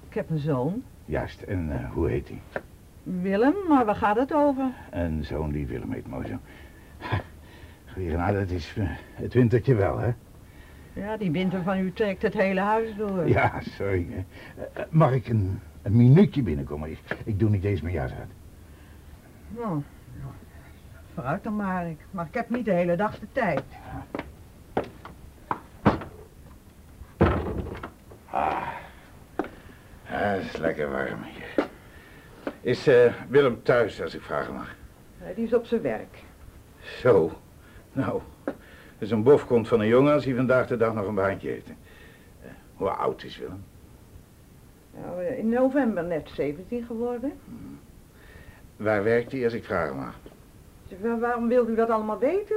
Speaker 9: Ik heb een zoon.
Speaker 6: Juist. En hoe heet hij?
Speaker 9: Willem, maar waar gaat het over?
Speaker 6: Een zoon die Willem heet Mojo. Goeie nou, dat is het wintertje wel, hè?
Speaker 9: Ja, die winter van u trekt het hele huis door.
Speaker 6: Ja, sorry. mag ik een, een minuutje binnenkomen? Ik, ik doe niet eens mijn jas uit.
Speaker 9: Nou, ja, vooruit dan maar. Ik, maar ik heb niet de hele dag de tijd.
Speaker 6: Ah, het is lekker warm hier. Is eh, Willem thuis, als ik vragen mag?
Speaker 9: Nee, Die is op zijn werk.
Speaker 6: Zo. Nou, dus een bof komt van een jongen als hij vandaag de dag nog een baantje heeft. Eh, hoe oud is Willem?
Speaker 9: Nou, eh, in november net 17 geworden.
Speaker 6: Waar werkt hij, als ik mag?
Speaker 9: Zeg, waar- waarom wilt u dat allemaal weten?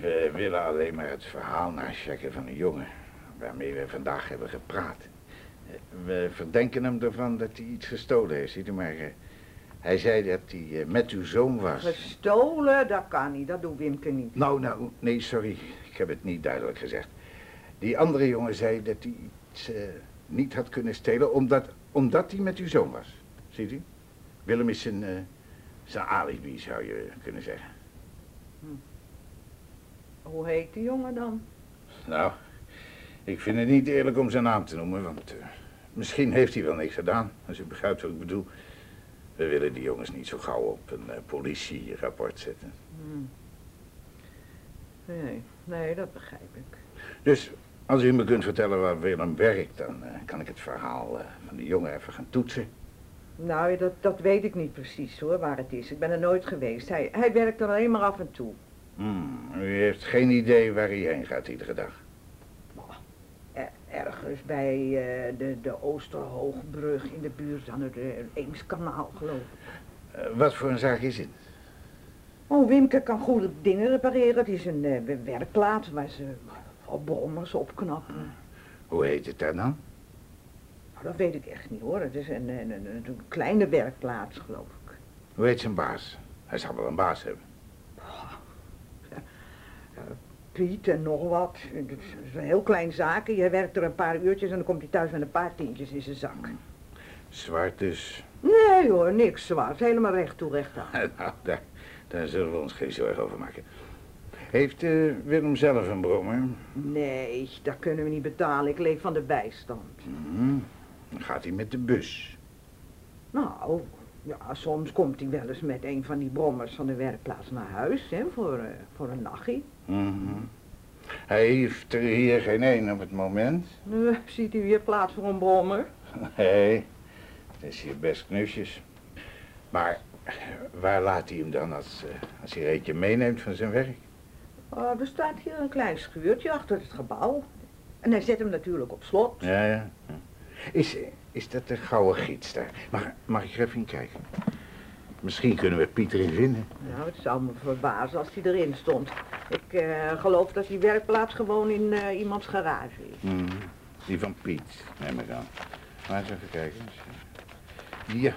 Speaker 6: We willen alleen maar het verhaal nachecken van een jongen waarmee we vandaag hebben gepraat. Eh, We verdenken hem ervan dat hij iets gestolen heeft, ziet u maar. eh, Hij zei dat hij met uw zoon was.
Speaker 9: Gestolen? Dat kan niet. Dat doet Wimke niet.
Speaker 6: Nou, nou, nee, sorry. Ik heb het niet duidelijk gezegd. Die andere jongen zei dat hij iets niet had kunnen stelen omdat, omdat hij met uw zoon was. Ziet u? Willem is zijn, eh, zijn alibi, zou je kunnen zeggen.
Speaker 9: Hoe heet die jongen dan?
Speaker 6: Nou, ik vind het niet eerlijk om zijn naam te noemen, want eh, misschien heeft hij wel niks gedaan. Als u begrijpt wat ik bedoel. We willen die jongens niet zo gauw op een eh, politierapport zetten.
Speaker 9: Hmm. Nee, nee, dat begrijp ik.
Speaker 6: Dus als u me kunt vertellen waar Willem werkt, dan eh, kan ik het verhaal eh, van die jongen even gaan toetsen.
Speaker 9: Nou, dat, dat weet ik niet precies hoor, waar het is. Ik ben er nooit geweest. Hij, hij werkt er alleen maar af en toe.
Speaker 6: Hmm, u heeft geen idee waar hij heen gaat iedere dag.
Speaker 9: Er- ergens bij eh, de, de Oosterhoogbrug in de buurt aan het Eemskanaal, geloof ik.
Speaker 6: Wat voor een zaak is het?
Speaker 9: Oh, Wimke kan goede dingen repareren. Het is een werkplaats waar ze op brommers opknappen.
Speaker 6: Hoe heet het daar dan?
Speaker 9: Nou, dat weet ik echt niet hoor. Het is een, een, een, een kleine werkplaats, geloof ik.
Speaker 6: Hoe heet zijn baas? Hij zal wel een baas hebben.
Speaker 9: Piet en nog wat. Het is een heel klein zaakje. Hij werkt er een paar uurtjes en dan komt hij thuis met een paar tientjes in zijn zak.
Speaker 6: Zwart dus.
Speaker 9: Nee hoor, niks zwart. Helemaal recht toe, recht aan.
Speaker 6: nou, daar, daar zullen we ons geen zorgen over maken. Heeft eh, Willem zelf een brommer?
Speaker 9: Nee, dat kunnen we niet betalen. Ik leef van de bijstand.
Speaker 6: Mhm. Dan gaat hij met de bus.
Speaker 9: Nou, ja, soms komt hij wel eens met een van die brommers van de werkplaats naar huis, hè, voor, eh, voor een nachtje.
Speaker 6: Mhm. Hij heeft er hier geen één op het moment.
Speaker 9: Nu ziet u hier plaats voor een brommer.
Speaker 6: Nee, het is hier best knusjes. Maar waar laat hij hem dan als, eh, als hij er eentje meeneemt van zijn werk?
Speaker 9: Oh, er staat hier een klein schuurtje achter het gebouw. En hij zet hem natuurlijk op slot.
Speaker 6: Ja, ja. Is, is dat de gouden gids daar? Mag, mag ik er even in kijken? Misschien kunnen we Pieter in vinden.
Speaker 9: Nou, het zou me verbazen als hij erin stond. Ik eh, geloof dat die werkplaats gewoon in eh, iemands garage is.
Speaker 6: Mhm. Die van Piet, neem ik aan. Maar eens even kijken. Ja,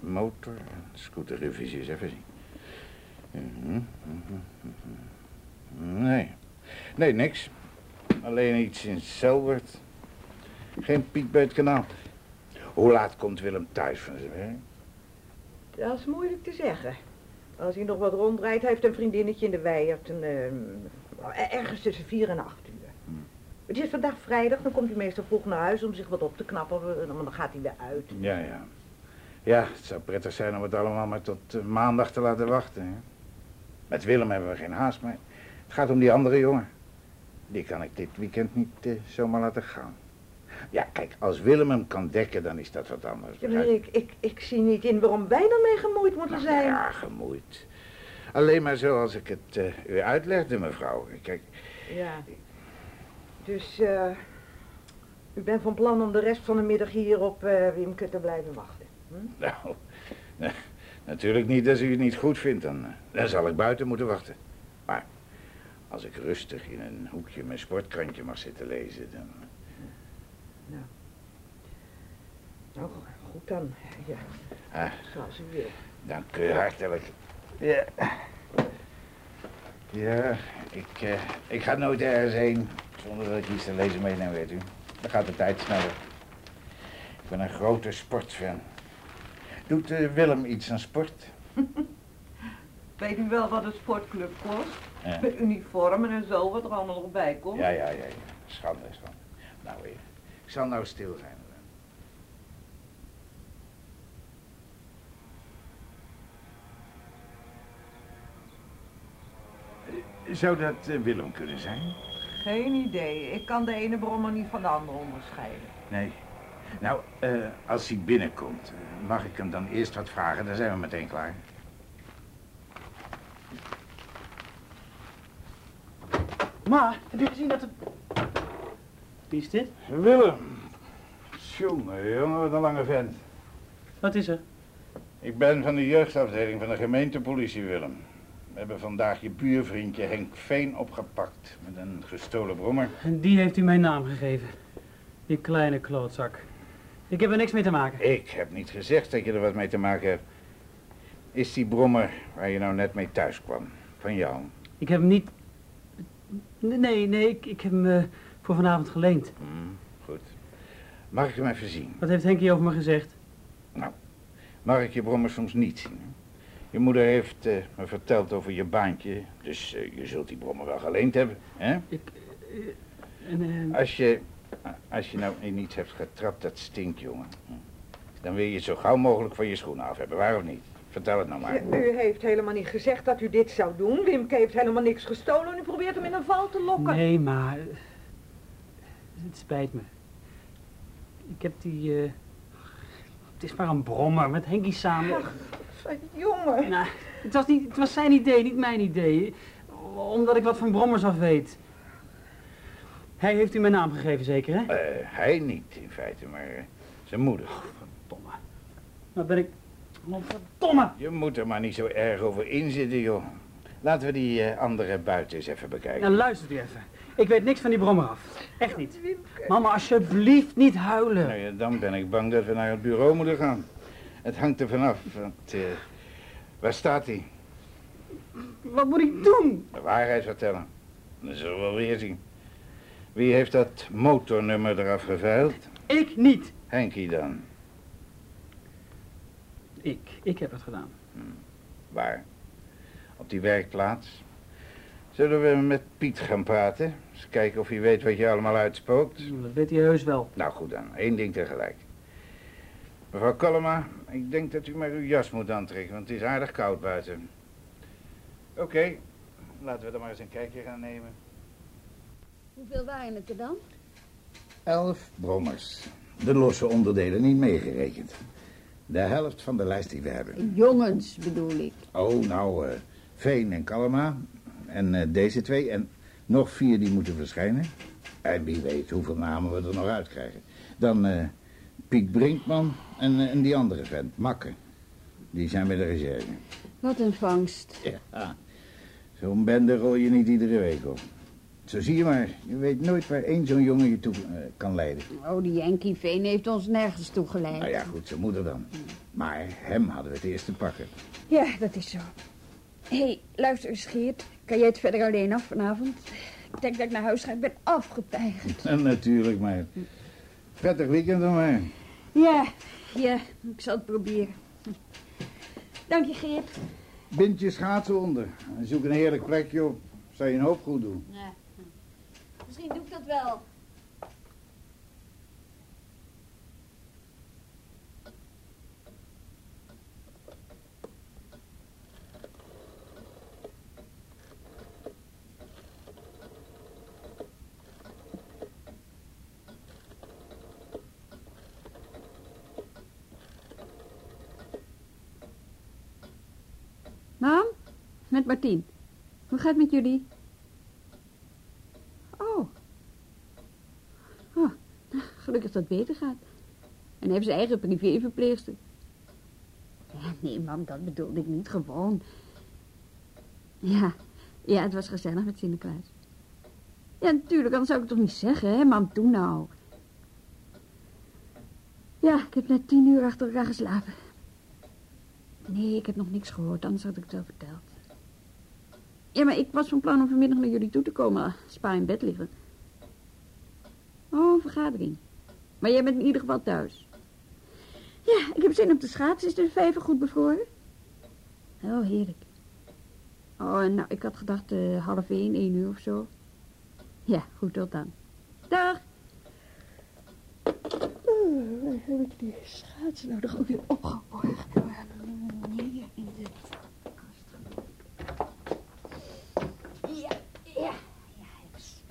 Speaker 6: motor, scooterrevisie, eens even zien. Mhm, mhm, mhm. Nee, nee, niks. Alleen iets in Selwert. Geen Piet bij het kanaal. Hoe laat komt Willem thuis van zijn werk?
Speaker 9: Dat is moeilijk te zeggen. Als hij nog wat rondrijdt, hij heeft een vriendinnetje in de Weijert. En, eh, ergens tussen vier en acht uur.
Speaker 6: Hmm.
Speaker 9: Het is vandaag vrijdag, dan komt hij meestal vroeg naar huis om zich wat op te knappen. en Dan gaat hij weer uit.
Speaker 6: Ja, ja. Ja, het zou prettig zijn om het allemaal maar tot eh, maandag te laten wachten. Hè? Met Willem hebben we geen haast meer. Het gaat om die andere jongen. Die kan ik dit weekend niet eh, zomaar laten gaan. Ja, kijk, als Willem hem kan dekken, dan is dat wat anders.
Speaker 9: Ja, maar ik, ik, ik zie niet in waarom wij ermee gemoeid moeten
Speaker 6: Nou,
Speaker 9: zijn.
Speaker 6: Ja, gemoeid. Alleen maar zoals ik het eh, u uitlegde, mevrouw. Kijk,
Speaker 9: Ja. Dus, eh, u bent van plan om de rest van de middag hier op eh, Wimke te blijven wachten. Hm?
Speaker 6: nou, natuurlijk niet als u het niet goed vindt. Dan, dan zal ik buiten moeten wachten. Als ik rustig in een hoekje mijn sportkrantje mag zitten lezen, dan...
Speaker 9: Nou, goed dan. Ja,
Speaker 6: Ah,
Speaker 9: zoals u wil.
Speaker 6: dank u hartelijk. Ja. Ja, ik, eh, ik ga nooit ergens heen zonder dat ik iets te lezen meeneem, weet u. Dan gaat de tijd sneller. Ik ben een grote sportfan. Doet eh, Willem iets aan sport?
Speaker 9: Weet u wel wat een sportclub kost?
Speaker 6: Ja.
Speaker 9: Met uniformen en zo, wat er allemaal nog bij komt?
Speaker 6: Ja, ja, ja. ja. Schande, schande. Nou, ik zal nou stil zijn. Zou dat eh, Willem kunnen zijn?
Speaker 9: Geen idee. Ik kan de ene brommer niet van de andere onderscheiden.
Speaker 6: Nee. Nou, eh, als hij binnenkomt, eh, mag ik hem dan eerst wat vragen? Dan zijn we meteen klaar.
Speaker 10: Ma, heb je gezien dat er... Wie is dit?
Speaker 6: Willem. Jongen, jongen, wat een lange vent.
Speaker 10: Wat is er?
Speaker 6: Ik ben van de jeugdafdeling van de gemeentepolitie, Willem. We hebben vandaag je buurvriendje Henk Veen opgepakt met een gestolen brommer.
Speaker 10: En die heeft u mijn naam gegeven. Die kleine klootzak. Ik heb er niks mee te maken.
Speaker 6: Ik heb niet gezegd dat je er wat mee te maken hebt. Is die brommer waar je nou net mee thuis kwam, van jou?
Speaker 10: Ik heb hem niet... Nee, nee, ik, ik heb hem eh, voor vanavond geleend.
Speaker 6: Hmm, goed. Mag ik hem even zien?
Speaker 10: Wat heeft Henkie over me gezegd?
Speaker 6: Mag ik je brommer soms niet zien? Je moeder heeft eh, me verteld over je baantje, dus eh, je zult die brommer wel geleend hebben, hè?
Speaker 10: Ik... en,
Speaker 6: Als je, als je nou in iets hebt getrapt dat stinkt, jongen. Dan wil je het zo gauw mogelijk van je schoenen af hebben, waar of niet? Vertel het nou maar.
Speaker 9: U heeft helemaal niet gezegd dat u dit zou doen. Wimke heeft helemaal niks gestolen en u probeert hem in een val te lokken.
Speaker 10: nee, maar... eh, Het spijt me. Ik heb die... eh, Het is maar een brommer met Henkie samen.
Speaker 9: Jongen.
Speaker 10: Nou, het was, niet, het was zijn idee, niet mijn idee. Omdat ik wat van brommers af weet. Hij heeft u mijn naam gegeven, zeker, hè?
Speaker 6: Eh, hij niet, in feite, maar zijn moeder.
Speaker 10: Verdomme. Nou ben ik... Oh, verdomme!
Speaker 6: Je moet er maar niet zo erg over inzitten, joh. Laten we die eh, andere buiten eens even bekijken.
Speaker 10: Nou, luistert u even. Ik weet niks van die brommer af. Echt niet. Mama, alsjeblieft niet huilen.
Speaker 6: Nou ja, dan ben ik bang dat we naar het bureau moeten gaan. Het hangt er vanaf, want... eh, waar staat hij?
Speaker 10: Wat moet ik doen?
Speaker 6: De waarheid vertellen. Dan zullen we wel weer zien. Wie heeft dat motornummer eraf geveild?
Speaker 10: Ik niet.
Speaker 6: Henkie dan.
Speaker 10: Ik. Ik heb het gedaan.
Speaker 6: Waar? Op die werkplaats? Zullen we met Piet gaan praten? Eens kijken of hij weet wat je allemaal uitspookt.
Speaker 10: Dat weet hij heus wel.
Speaker 6: Nou goed dan, één ding tegelijk. Mevrouw Kallema, ik denk dat u maar uw jas moet aantrekken, want het is aardig koud buiten. Oké, laten we er maar eens een kijkje gaan nemen.
Speaker 3: Hoeveel waren het er dan?
Speaker 6: Elf brommers. De losse onderdelen niet meegerekend. De helft van de lijst die we hebben.
Speaker 3: Jongens bedoel ik.
Speaker 6: Oh, nou, eh, Veen en Kalma. En eh, deze twee. En nog vier die moeten verschijnen. En wie weet hoeveel namen we er nog uitkrijgen. Dan eh, Piet Brinkman en, en die andere vent, Makke. Die zijn bij de reserve.
Speaker 3: Wat een vangst.
Speaker 6: Ja, zo'n bende rol je niet iedere week op. Zo zie je maar, je weet nooit waar één zo'n jongen je toe eh, kan leiden.
Speaker 3: Oh, die Yankee Veen heeft ons nergens toe geleid.
Speaker 6: Nou ja, goed, zijn moeder dan. Maar hem hadden we het eerst te pakken.
Speaker 3: Ja, dat is zo. Hé, hey, luister eens Geert. Kan jij het verder alleen af vanavond? Ik denk dat ik naar huis ga. Ik ben afgepeigerd.
Speaker 6: Natuurlijk, maar prettig weekend dan maar.
Speaker 3: Ja, ja, ik zal het proberen. Dank je, Geert.
Speaker 6: Bind je schaatsen onder en zoek een heerlijk plekje op. Zou je een hoop goed doen.
Speaker 3: Ja. Misschien doe ik dat wel. Mam, met Martien. Hoe gaat het met jullie? Oh. Oh, nou, gelukkig dat beter gaat. En heeft zijn eigen privéverpleegster. Ja, nee, mam, dat bedoelde ik niet. Gewoon. Ja, ja, het was gezellig met Sinterklaas. Ja, natuurlijk, anders zou ik het toch niet zeggen, hè, mam, toen nou. Ja, ik heb net tien uur achter elkaar geslapen. Nee, ik heb nog niks gehoord, anders had ik het wel verteld. Ja, maar ik was van plan om vanmiddag naar jullie toe te komen. Spa in bed liggen. Oh, vergadering. Maar jij bent in ieder geval thuis. Ja, ik heb zin op de schaats. Is de vijver goed bevroren? Oh, heerlijk. Oh, nou, ik had gedacht uh, half één, één uur of zo. Ja, goed, tot dan. Dag. Oh, heb ik die schaats nou toch ook weer opgeborgen? Hier in de kast. Ja, ja, ja, eens.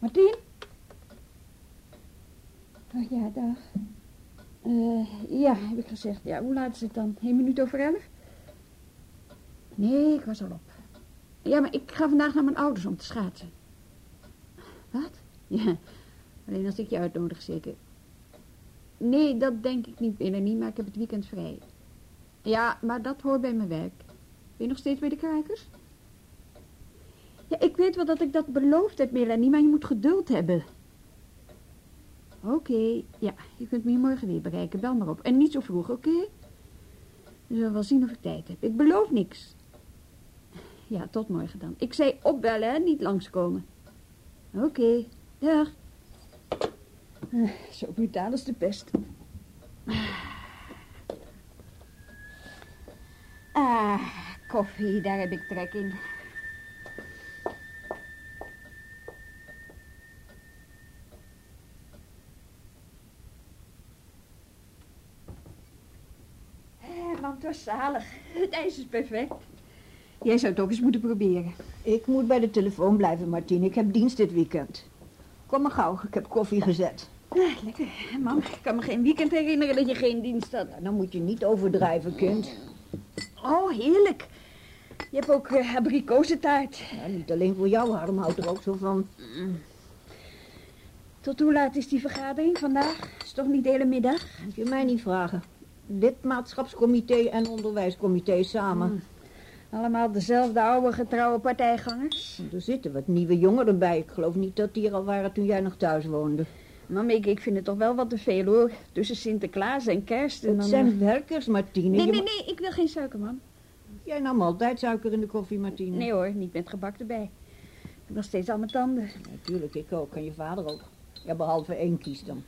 Speaker 3: Martien? Oh ja, dag. Eh, ja, heb ik gezegd. Ja, hoe laat is het dan? Een minuut over elf? Nee, ik was al op. Ja, maar ik ga vandaag naar mijn ouders om te schaatsen. Wat? Ja, alleen als ik je uitnodig zeker. Nee, dat denk ik niet, Melanie, maar ik heb het weekend vrij. Ja, maar dat hoort bij mijn werk. Ben je nog steeds bij de krakers? Ja, ik weet wel dat ik dat beloofd heb, Melanie, maar je moet geduld hebben. Oké, ja, je kunt me hier morgen weer bereiken. Bel maar op. En niet zo vroeg, oké? We zullen wel zien of ik tijd heb. Ik beloof niks. Ja, tot morgen dan. Ik zei opbellen, hè? niet langskomen. Oké, dag. Uh, zo brutaal is de pest. Ah, koffie, daar heb ik trek in. Eh, man, het was zalig. Het ijs is perfect. Jij zou het ook eens moeten proberen.
Speaker 11: Ik moet bij de telefoon blijven, Martien. Ik heb dienst dit weekend. Kom maar gauw, ik heb koffie gezet.
Speaker 3: Ah, lekker. Mam, ik kan me geen weekend herinneren dat je geen dienst had.
Speaker 11: Dan moet je niet overdrijven, kind.
Speaker 3: Oh, heerlijk. Je hebt ook uh, abrikozentaart.
Speaker 11: Ja, niet alleen voor jou, Harm houdt er ook zo van.
Speaker 3: Mm. Tot hoe laat is die vergadering vandaag? Is toch niet de hele middag?
Speaker 11: Moet je mij niet vragen. Lidmaatschapscomité en onderwijscomité samen.
Speaker 3: Mm. Allemaal dezelfde oude getrouwe partijgangers.
Speaker 11: Er zitten wat nieuwe jongeren bij. Ik geloof niet dat die er al waren toen jij nog thuis woonde.
Speaker 3: Mam, ik, vind het toch wel wat te veel hoor. Tussen Sinterklaas en kerst. En
Speaker 11: het
Speaker 3: dan...
Speaker 11: zijn werkers, Martine.
Speaker 3: Nee, nee, nee, ik wil geen suiker, mam.
Speaker 11: Jij nam altijd suiker in de koffie, Martine.
Speaker 3: Nee hoor, niet met gebak erbij. Ik heb nog steeds al mijn tanden.
Speaker 11: Natuurlijk, ik ook. En je vader ook. Ja, behalve één kies dan.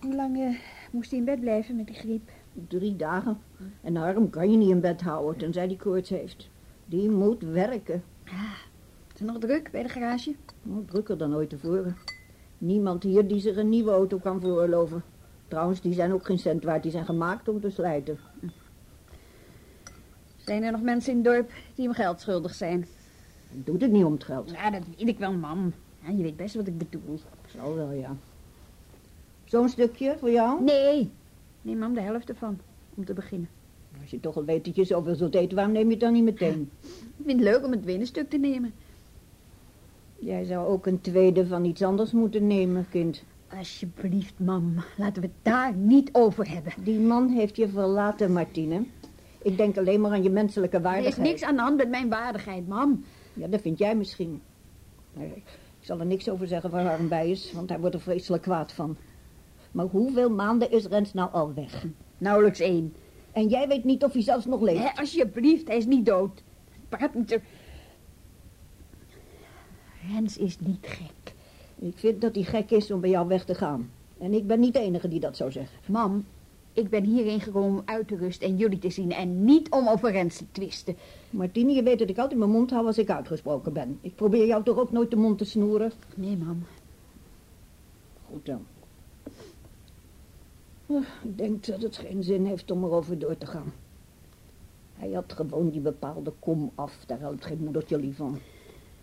Speaker 3: Hoe lang eh, moest hij in bed blijven met die griep?
Speaker 11: Drie dagen. En Harm kan je niet in bed houden, tenzij die koorts heeft. Die moet werken.
Speaker 3: Is het nog druk bij de garage?
Speaker 11: Oh, drukker dan ooit tevoren. Niemand hier die zich een nieuwe auto kan veroorloven. Trouwens, die zijn ook geen cent waard. Die zijn gemaakt om te slijten.
Speaker 3: Zijn er nog mensen in het dorp die hem geld schuldig zijn?
Speaker 11: Doet het niet om het geld.
Speaker 3: Ja, dat weet ik wel, mam. Ja, je weet best wat ik bedoel.
Speaker 11: Zal wel, ja. Zo'n stukje voor jou?
Speaker 3: Nee. Nee, mam, de helft ervan. Om te beginnen.
Speaker 11: Als je toch al weet dat je zoveel zult eten, waarom neem je het dan niet meteen?
Speaker 3: Ik vind het leuk om het winnenstuk te nemen.
Speaker 11: Jij zou ook een tweede van iets anders moeten nemen, kind.
Speaker 3: Alsjeblieft, mam. Laten we het daar niet over hebben.
Speaker 11: Die man heeft je verlaten, Martine. Ik denk alleen maar aan je menselijke
Speaker 3: Er is
Speaker 11: waardigheid.
Speaker 3: niks aan de hand met mijn waardigheid, mam.
Speaker 11: Ja, dat vind jij misschien. Ik zal er niks over zeggen waar Harm bij is, want hij wordt er vreselijk kwaad van. Maar hoeveel maanden is Rens nou al weg?
Speaker 3: Nauwelijks één.
Speaker 11: En jij weet niet of hij zelfs nog leeft.
Speaker 3: Hé, alsjeblieft, hij is niet dood. Praat niet zo... Rens is niet gek.
Speaker 11: Ik vind dat hij gek is om bij jou weg te gaan. En ik ben niet de enige die dat zou zeggen.
Speaker 3: Mam, ik ben hierheen gekomen om uit te rusten en jullie te zien... en niet om over Rens te twisten.
Speaker 11: Martine, je weet dat ik altijd mijn mond hou als ik uitgesproken ben. Ik probeer jou toch ook nooit de mond te snoeren?
Speaker 3: Nee, mam.
Speaker 11: Goed dan. Ik denk dat het geen zin heeft om erover door te gaan. Hij had gewoon die bepaalde kom af. Daar helpt geen moedertje lief van.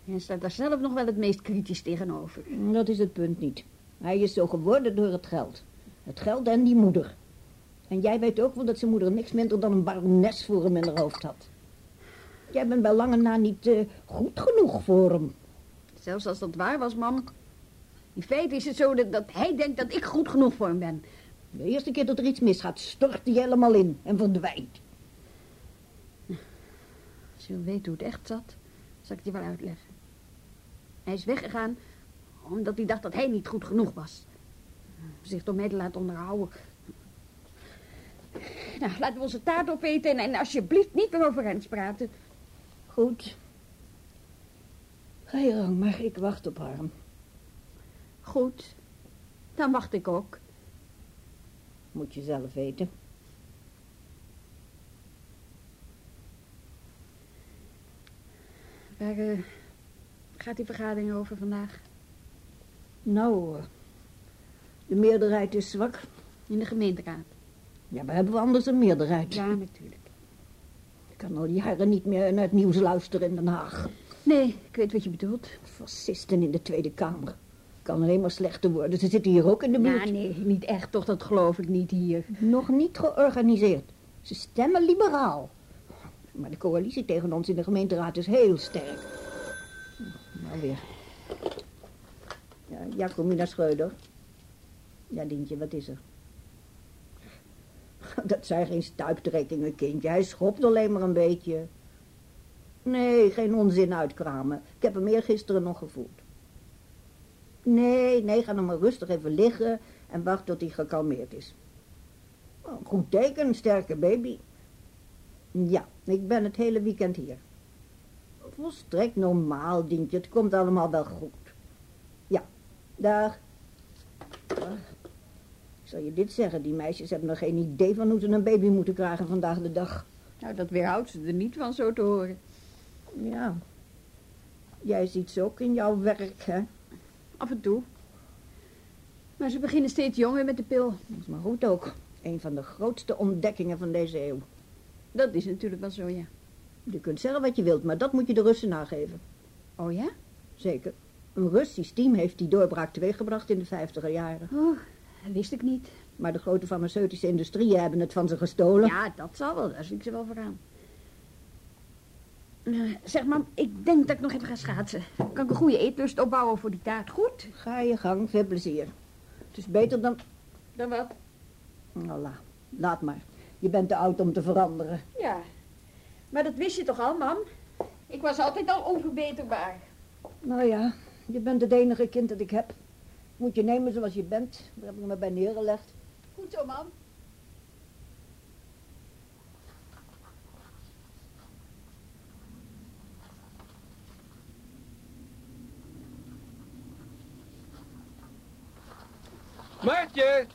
Speaker 3: Hij staat daar zelf nog wel het meest kritisch tegenover.
Speaker 11: Dat is het punt niet. Hij is zo geworden door het geld. Het geld en die moeder. En jij weet ook wel dat zijn moeder niks minder dan een barones voor hem in haar hoofd had. Jij bent bij lange na niet eh, goed genoeg voor hem.
Speaker 3: Zelfs als dat waar was, mam. In feite is het zo dat, dat hij denkt dat ik goed genoeg voor hem ben.
Speaker 11: De eerste keer dat er iets misgaat, stort hij helemaal in en verdwijnt.
Speaker 3: Als je wil weten hoe het echt zat, zal ik het je wel uitleggen. Hij is weggegaan omdat hij dacht dat hij niet goed genoeg was. Zich door mij te laten onderhouden. Nou, laten we onze taart opeten en, en alsjeblieft niet meer over Rens praten.
Speaker 11: Goed. Ga je gang, maar ik wacht op Harm.
Speaker 3: Goed, dan wacht ik ook.
Speaker 11: Moet je zelf weten.
Speaker 3: Waar eh, gaat die vergadering over vandaag?
Speaker 11: Nou, de meerderheid is zwak.
Speaker 3: In de gemeenteraad.
Speaker 11: Ja, maar hebben we anders een meerderheid?
Speaker 3: Ja, natuurlijk.
Speaker 11: Ik kan al jaren niet meer naar het nieuws luisteren in Den Haag.
Speaker 3: Nee, ik weet wat je bedoelt.
Speaker 11: Fascisten in de Tweede Kamer. Kan alleen maar slechter worden. Ze zitten hier ook in de buurt.
Speaker 3: Ja, nee, niet echt toch, dat geloof ik niet hier.
Speaker 11: Nog niet georganiseerd. Ze stemmen liberaal. Maar de coalitie tegen ons in de gemeenteraad is heel sterk. Nou weer. Ja, Jacomina Schreuder. Ja, Dientje, wat is er? Dat zijn geen stuiptrekkingen, kindje. Hij schopt alleen maar een beetje. Nee, geen onzin uitkramen. Ik heb hem eergisteren nog gevoeld. Nee, nee, ga nog maar rustig even liggen en wacht tot hij gekalmeerd is. Oh, goed teken, een sterke baby. Ja, ik ben het hele weekend hier. Volstrekt normaal, Dientje. Het komt allemaal wel goed. Ja. Dag. Ik zal je dit zeggen, die meisjes hebben nog geen idee van hoe ze een baby moeten krijgen vandaag de dag.
Speaker 3: Nou, dat weerhoudt ze er niet van zo te horen.
Speaker 11: Ja. Jij ziet ze ook in jouw werk, hè?
Speaker 3: Af en toe. Maar ze beginnen steeds jonger met de pil.
Speaker 11: Dat is maar goed ook. Een van de grootste ontdekkingen van deze eeuw.
Speaker 3: Dat is natuurlijk wel zo, ja.
Speaker 11: Je kunt zeggen wat je wilt, maar dat moet je de Russen nageven.
Speaker 3: Oh ja?
Speaker 11: Zeker. Een Russisch team heeft die doorbraak teweeggebracht in de vijftiger jaren.
Speaker 3: Oh, dat wist ik niet.
Speaker 11: Maar de grote farmaceutische industrieën hebben het van ze gestolen.
Speaker 3: Ja, dat zal wel. Daar zie ik ze wel voor aan. Eh, zeg maar, ik denk dat ik nog even ga schaatsen. Kan ik een goede eetlust opbouwen voor die taart? Goed?
Speaker 11: Ga je gang, veel plezier. Het is beter dan...
Speaker 3: Dan wat?
Speaker 11: Nou, la, laat maar. Je bent te oud om te veranderen.
Speaker 3: Ja. Maar dat wist je toch al, mam? Ik was altijd al onverbeterbaar.
Speaker 11: Nou ja, je bent het enige kind dat ik heb. Moet je nemen zoals je bent. Daar heb ik me bij neergelegd.
Speaker 3: Goed zo, mam.
Speaker 12: Maartje!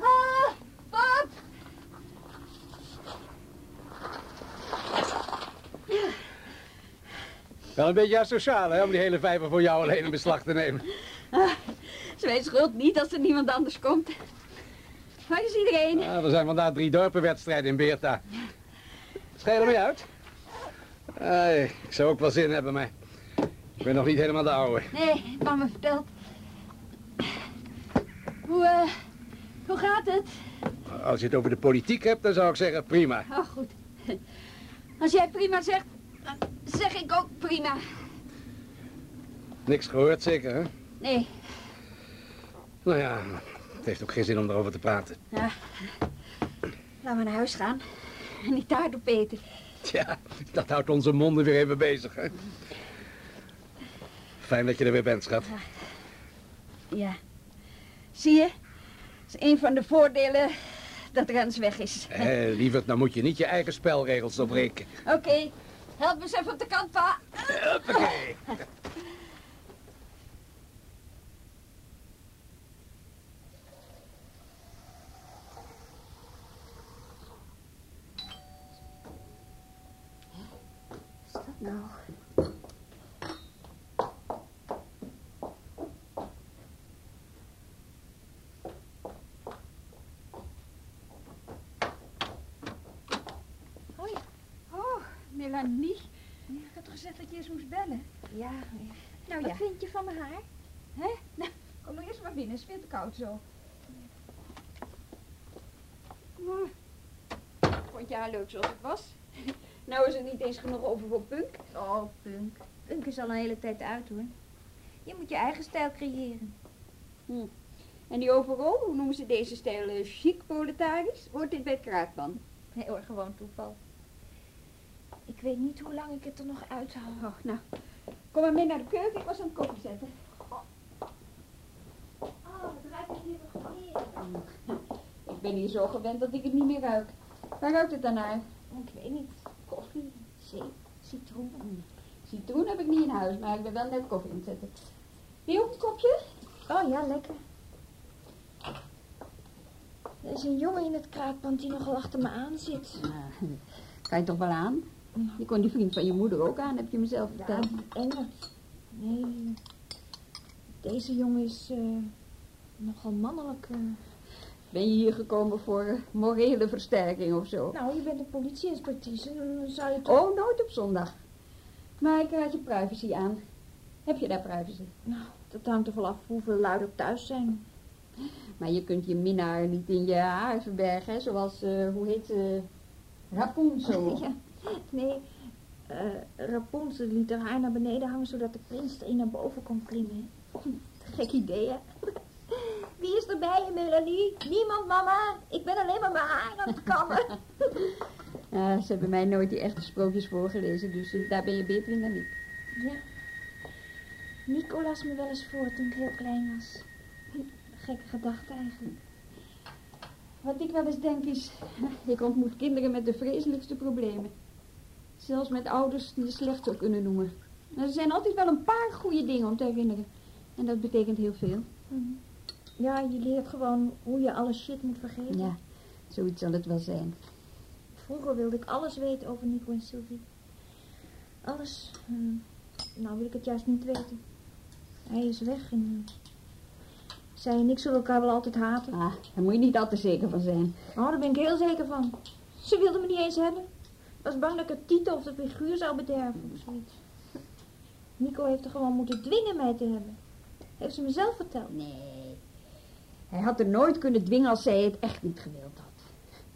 Speaker 3: Ah, pap!
Speaker 12: Wel een beetje asociaal, hè, om die hele vijver voor jou alleen in beslag te nemen.
Speaker 3: Ah, ze weet schuld niet als er niemand anders komt. Waar is iedereen?
Speaker 12: Ah, er zijn vandaag drie dorpenwedstrijden in Beerta. Schelen mee uit? Ah, ik zou ook wel zin hebben, maar ik ben nog niet helemaal de oude.
Speaker 3: Nee, mama vertelt. Hoe, eh, hoe gaat het?
Speaker 12: Als je het over de politiek hebt, dan zou ik zeggen prima.
Speaker 3: Oh, goed. Als jij prima zegt, dan zeg ik ook prima.
Speaker 12: Niks gehoord zeker, hè?
Speaker 3: Nee.
Speaker 12: Nou ja, het heeft ook geen zin om erover te praten.
Speaker 3: Ja. Laten we naar huis gaan. En niet taart eten.
Speaker 12: Tja, dat houdt onze monden weer even bezig, hè? Fijn dat je er weer bent, schat.
Speaker 3: Ja. Zie je? Dat is een van de voordelen dat Rens weg is.
Speaker 12: Eh, lieverd, nou moet je niet je eigen spelregels doorbreken.
Speaker 3: Oké. Help me eens even op de kant, pa.
Speaker 12: Hoppakee.
Speaker 3: Nou.
Speaker 4: Hoi.
Speaker 3: Oh, Melanie.
Speaker 4: Ik had toch gezegd dat je eens moest bellen?
Speaker 3: Ja,
Speaker 4: Nou,
Speaker 3: ja.
Speaker 4: wat vind je van mijn haar?
Speaker 3: Hè? Nou, kom maar eerst maar binnen. Het is veel te koud zo. Oh. Vond je haar leuk zoals het was? Nou is er niet eens genoeg over voor punk.
Speaker 4: Oh, punk. Punk is al een hele tijd uit, hoor. Je moet je eigen stijl creëren.
Speaker 3: En die overal, hoe noemen ze deze stijl? eh, Chic proletarisch? Hoort dit bij het kraakman?
Speaker 4: Nee hoor, gewoon toeval. Ik weet niet hoe lang ik het er nog uithoud.
Speaker 3: Oh, nou. Kom maar mee naar de keuken. Ik was aan het koffie zetten.
Speaker 4: Oh, het ruikt hier nog meer.
Speaker 3: Ik ben hier zo gewend dat ik het niet meer ruik. Waar ruikt het dan naar?
Speaker 4: Ik weet niet. Koffie, zeep, citroen.
Speaker 3: Citroen heb ik niet in huis, maar ik ben wel net koffie aan het zetten. Wil je ook een kopje?
Speaker 4: Oh ja, lekker. Er is een jongen in het kraakpand die nogal achter me aan zit.
Speaker 3: Nou, kan je toch wel aan? Je kon die vriend van je moeder ook aan, heb je mezelf
Speaker 4: Ja,
Speaker 3: verteld.
Speaker 4: die Engert. Nee, deze jongen is eh, nogal mannelijk. eh.
Speaker 3: Ben je hier gekomen voor eh, morele versterking of zo?
Speaker 4: Nou, je bent een politieinspectrice, dan zou je toch...
Speaker 3: Oh, nooit op zondag. Maar ik raad je privacy aan. Heb je daar privacy?
Speaker 4: Nou, dat hangt er wel af hoeveel luid er thuis zijn.
Speaker 3: Maar je kunt je minnaar niet in je haar verbergen, hè? zoals, eh, hoe heet ze, Rapunzel.
Speaker 4: Ja, nee, eh Rapunzel liet haar haar naar beneden hangen zodat de prins erin naar boven kon klimmen. Gek idee, hè? Wie is er bij je, Melanie? Niemand, mama. Ik ben alleen maar mijn haar aan het kammen.
Speaker 3: Ze hebben mij nooit die echte sprookjes voorgelezen, dus daar ben je beter in dan ik.
Speaker 4: Ja. Nico las me wel eens voor toen ik heel klein was. Gekke gedachte eigenlijk.
Speaker 3: Wat ik wel eens denk is, ik ontmoet kinderen met de vreselijkste problemen. Zelfs met ouders die je slecht zou kunnen noemen. Maar er zijn altijd wel een paar goede dingen om te herinneren. En dat betekent heel veel.
Speaker 4: Ja, je leert gewoon hoe je alle shit moet vergeten.
Speaker 3: Ja, zoiets zal het wel zijn.
Speaker 4: Vroeger wilde ik alles weten over Nico en Sylvie. Alles. hm, nou wil ik het juist niet weten. Hij is weg en... eh, zij en ik zullen elkaar wel altijd haten.
Speaker 3: Ah, daar moet je niet al te zeker van zijn.
Speaker 4: Oh, daar ben ik heel zeker van. Ze wilde me niet eens hebben. Was bang dat ik het titel of de figuur zou bederven of zoiets. Nico heeft er gewoon moeten dwingen mij te hebben. Heeft ze mezelf verteld.
Speaker 3: Nee. Hij had er nooit kunnen dwingen als zij het echt niet gewild had.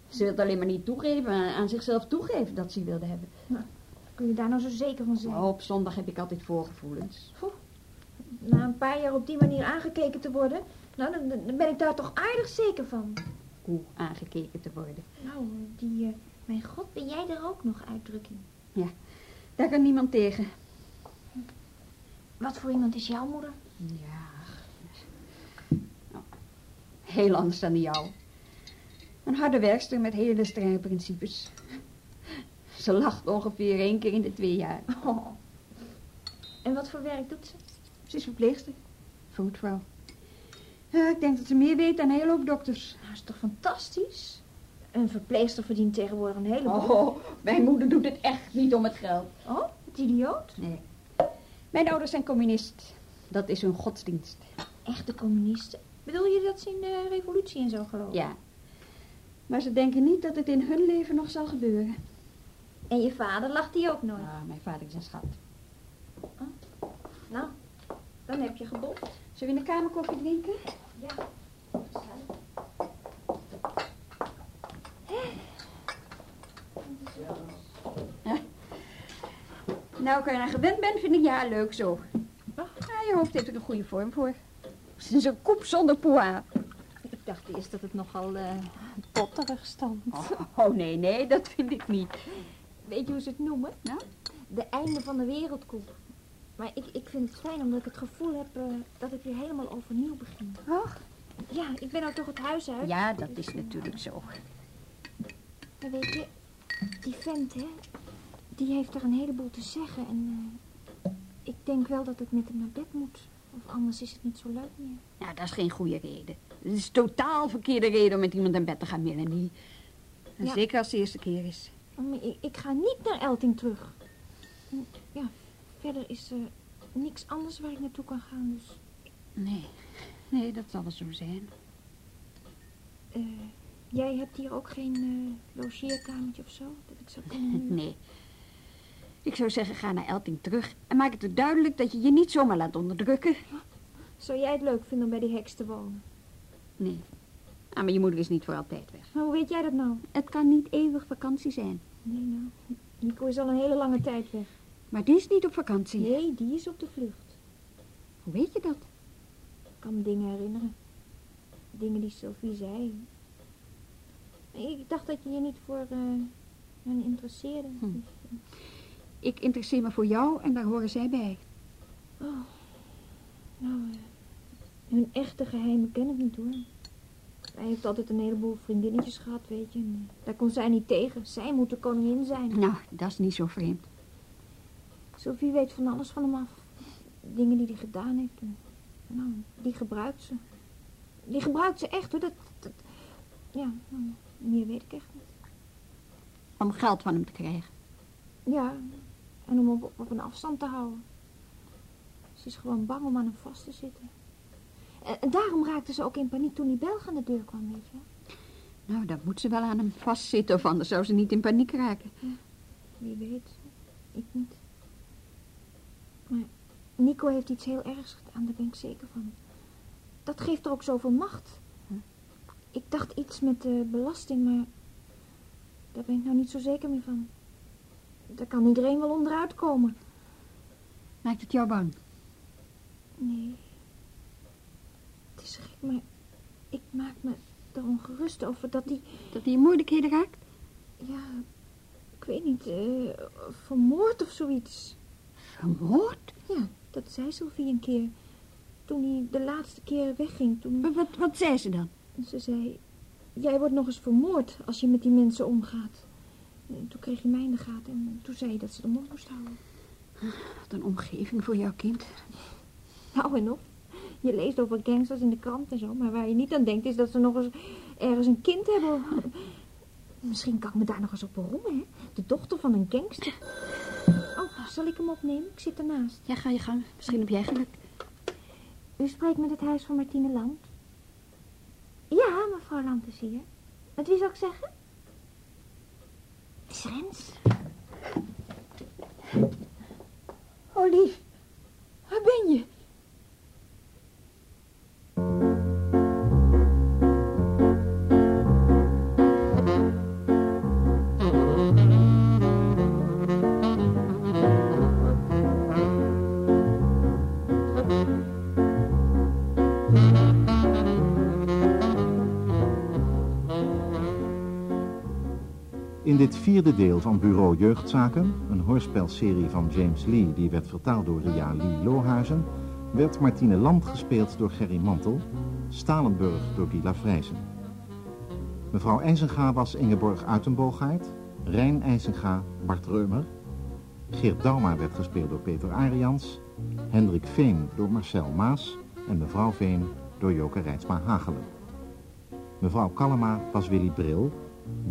Speaker 3: Ze wilde alleen maar niet toegeven, aan aan zichzelf toegeven dat ze wilde hebben.
Speaker 4: Kun je daar nou zo zeker van zijn?
Speaker 3: Oh, op zondag heb ik altijd voorgevoelens.
Speaker 4: Na een paar jaar op die manier aangekeken te worden, nou, dan, dan ben ik daar toch aardig zeker van.
Speaker 3: Hoe aangekeken te worden.
Speaker 4: Nou, die, eh, mijn god, ben jij er ook nog uitdrukking?
Speaker 3: Daar kan niemand tegen.
Speaker 4: Wat voor iemand is jouw moeder?
Speaker 3: Ja. Nou, heel anders dan die jou. Een harde werkster met hele strenge principes. Ze lacht ongeveer één keer in de twee jaar.
Speaker 4: Oh. En wat voor werk doet ze?
Speaker 3: Ze is verpleegster. Vroedvrouw. Ja, ik denk dat ze meer weet dan een hele hoop dokters.
Speaker 4: Nou, is toch fantastisch? Een verpleegster verdient tegenwoordig een heleboel.
Speaker 3: Oh, mijn moeder doet het echt niet om het geld.
Speaker 4: Oh, wat idioot.
Speaker 3: Nee. Mijn ouders zijn communist. Dat is hun godsdienst.
Speaker 4: Echte communisten. Bedoel je dat ze in de revolutie en zo geloven?
Speaker 3: Ja. Maar ze denken niet dat het in hun leven nog zal gebeuren.
Speaker 4: En je vader lacht die ook nooit?
Speaker 3: Ah, mijn vader is een schat.
Speaker 4: Nou, dan heb je gebot.
Speaker 3: Zullen we in de kamer koffie drinken?
Speaker 4: Ja.
Speaker 3: Nou, ik eraan gewend ben, vind ik ja leuk zo. Ja, je hoofd heeft er een goede vorm voor. Het is een koep zonder poa.
Speaker 4: Ik dacht eerst dat het nogal uh, potterig stond.
Speaker 3: Oh, oh, nee, nee, dat vind ik niet.
Speaker 4: Weet je hoe ze het noemen?
Speaker 3: Nou?
Speaker 4: De einde van de wereldkoep. Maar ik, ik vind het fijn omdat ik het gevoel heb uh, dat ik weer helemaal overnieuw begin.
Speaker 3: Och.
Speaker 4: Ja, ik ben nou toch het huis uit.
Speaker 3: Ja, dat is natuurlijk zo.
Speaker 4: Maar weet je, die vent, hè, die heeft er een heleboel te zeggen. En uh, ik denk wel dat ik met hem naar bed moet. Of anders is het niet zo leuk meer.
Speaker 3: Nou, dat is geen goede reden. Het is totaal verkeerde reden om met iemand naar bed te gaan, Melanie.
Speaker 4: Ja.
Speaker 3: Zeker als het de eerste keer is.
Speaker 4: Ik, ik ga niet naar Elting terug. Ja, verder is er niks anders waar ik naartoe kan gaan. Dus
Speaker 3: Nee, nee, dat zal wel zo zijn.
Speaker 4: eh, jij hebt hier ook geen eh, logeerkamertje of zo? Dat ik zou kunnen...
Speaker 3: Nee. Ik zou zeggen, ga naar Elting terug en maak het er duidelijk dat je je niet zomaar laat onderdrukken.
Speaker 4: Zou jij het leuk vinden om bij die heks te wonen?
Speaker 3: Nee. Ah, maar je moeder is niet voor altijd weg.
Speaker 4: Maar hoe weet jij dat nou?
Speaker 3: Het kan niet eeuwig vakantie zijn.
Speaker 4: Nee, nou. Nico is al een hele lange tijd weg.
Speaker 3: Maar die is niet op vakantie.
Speaker 4: Nee, die is op de vlucht.
Speaker 3: Hoe weet je dat?
Speaker 4: Ik kan me dingen herinneren. Dingen die Sylvie zei. Ik dacht dat je je niet voor eh hen interesseerde.
Speaker 3: Hm. Ik interesseer me voor jou en daar horen zij bij.
Speaker 4: Oh, nou, eh, hun echte geheimen ken ik niet hoor. Hij heeft altijd een heleboel vriendinnetjes gehad, weet je. En, eh, daar kon zij niet tegen. Zij moet de koningin zijn.
Speaker 3: Nou, dat is niet zo vreemd.
Speaker 4: Sophie weet van alles van hem af. Dingen die hij gedaan heeft. En, nou, die gebruikt ze. Die gebruikt ze echt hoor. Dat, dat, ja, nou, meer weet ik echt niet.
Speaker 3: Om geld van hem te krijgen.
Speaker 4: Ja, en om op, op een afstand te houden. Ze is gewoon bang om aan hem vast te zitten. En, en daarom raakte ze ook in paniek toen die Belg aan de deur kwam, weet je.
Speaker 3: Nou, dan moet ze wel aan hem vastzitten of anders zou ze niet in paniek raken.
Speaker 4: Wie weet. Ik niet. Maar Nico heeft iets heel ergs gedaan, daar ben ik zeker van. Dat geeft er ook zoveel macht. Ik dacht iets met de belasting, maar daar ben ik nou niet zo zeker meer van. Daar kan iedereen wel onderuit komen.
Speaker 3: Maakt het jou bang?
Speaker 4: Nee. Het is gek, maar ik maak me er ongerust over dat die,
Speaker 3: Dat hij in moeilijkheden raakt?
Speaker 4: ja, ik weet niet, eh, vermoord of zoiets.
Speaker 3: Vermoord?
Speaker 4: Ja, dat zei Sophie een keer. Toen hij de laatste keer wegging, toen
Speaker 3: wat, wat zei ze dan?
Speaker 4: ze zei... Jij wordt nog eens vermoord als je met die mensen omgaat. En toen kreeg hij mij in de gaten en toen zei hij dat ze de mond moest houden.
Speaker 3: Wat een omgeving voor jouw kind.
Speaker 4: Nou en of. Je leest over gangsters in de krant en zo, maar waar je niet aan denkt is dat ze nog eens ergens een kind hebben. Misschien kan ik me daar nog eens op beroemen, hè? De dochter van een gangster. Oh, zal ik hem opnemen? Ik zit ernaast.
Speaker 3: Ja, ga je gang. Misschien heb jij geluk.
Speaker 4: U spreekt met het huis van Martine Land? Ja, mevrouw Land is hier. Met wie zou ik zeggen? Rens.
Speaker 3: Oh, lief. Waar ben je?
Speaker 1: In dit vierde deel van Bureau Jeugdzaken, een hoorspelserie van James Lee die werd vertaald door Ria Lee Lohuizen, werd Martine Land gespeeld door Gerry Mantel, Stalenburg door Gila Vrijzen. Mevrouw IJzenga was Ingeborg Uitenboogaard, Rijn IJzenga Bart Reumer, Geert Dauma werd gespeeld door Peter Arians, Hendrik Veen door Marcel Maas en mevrouw Veen door Joke Rijtsma Hagelen. Mevrouw Kallema was Willy Bril,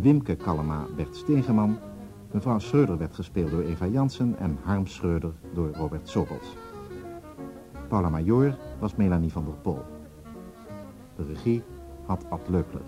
Speaker 1: Wimke Kallema werd Stegeman. Mevrouw Schreuder werd gespeeld door Eva Jansen en Harm Schreuder door Robert Sobels. Paula Major was Melanie van der Pol. De regie had Ad Leukler.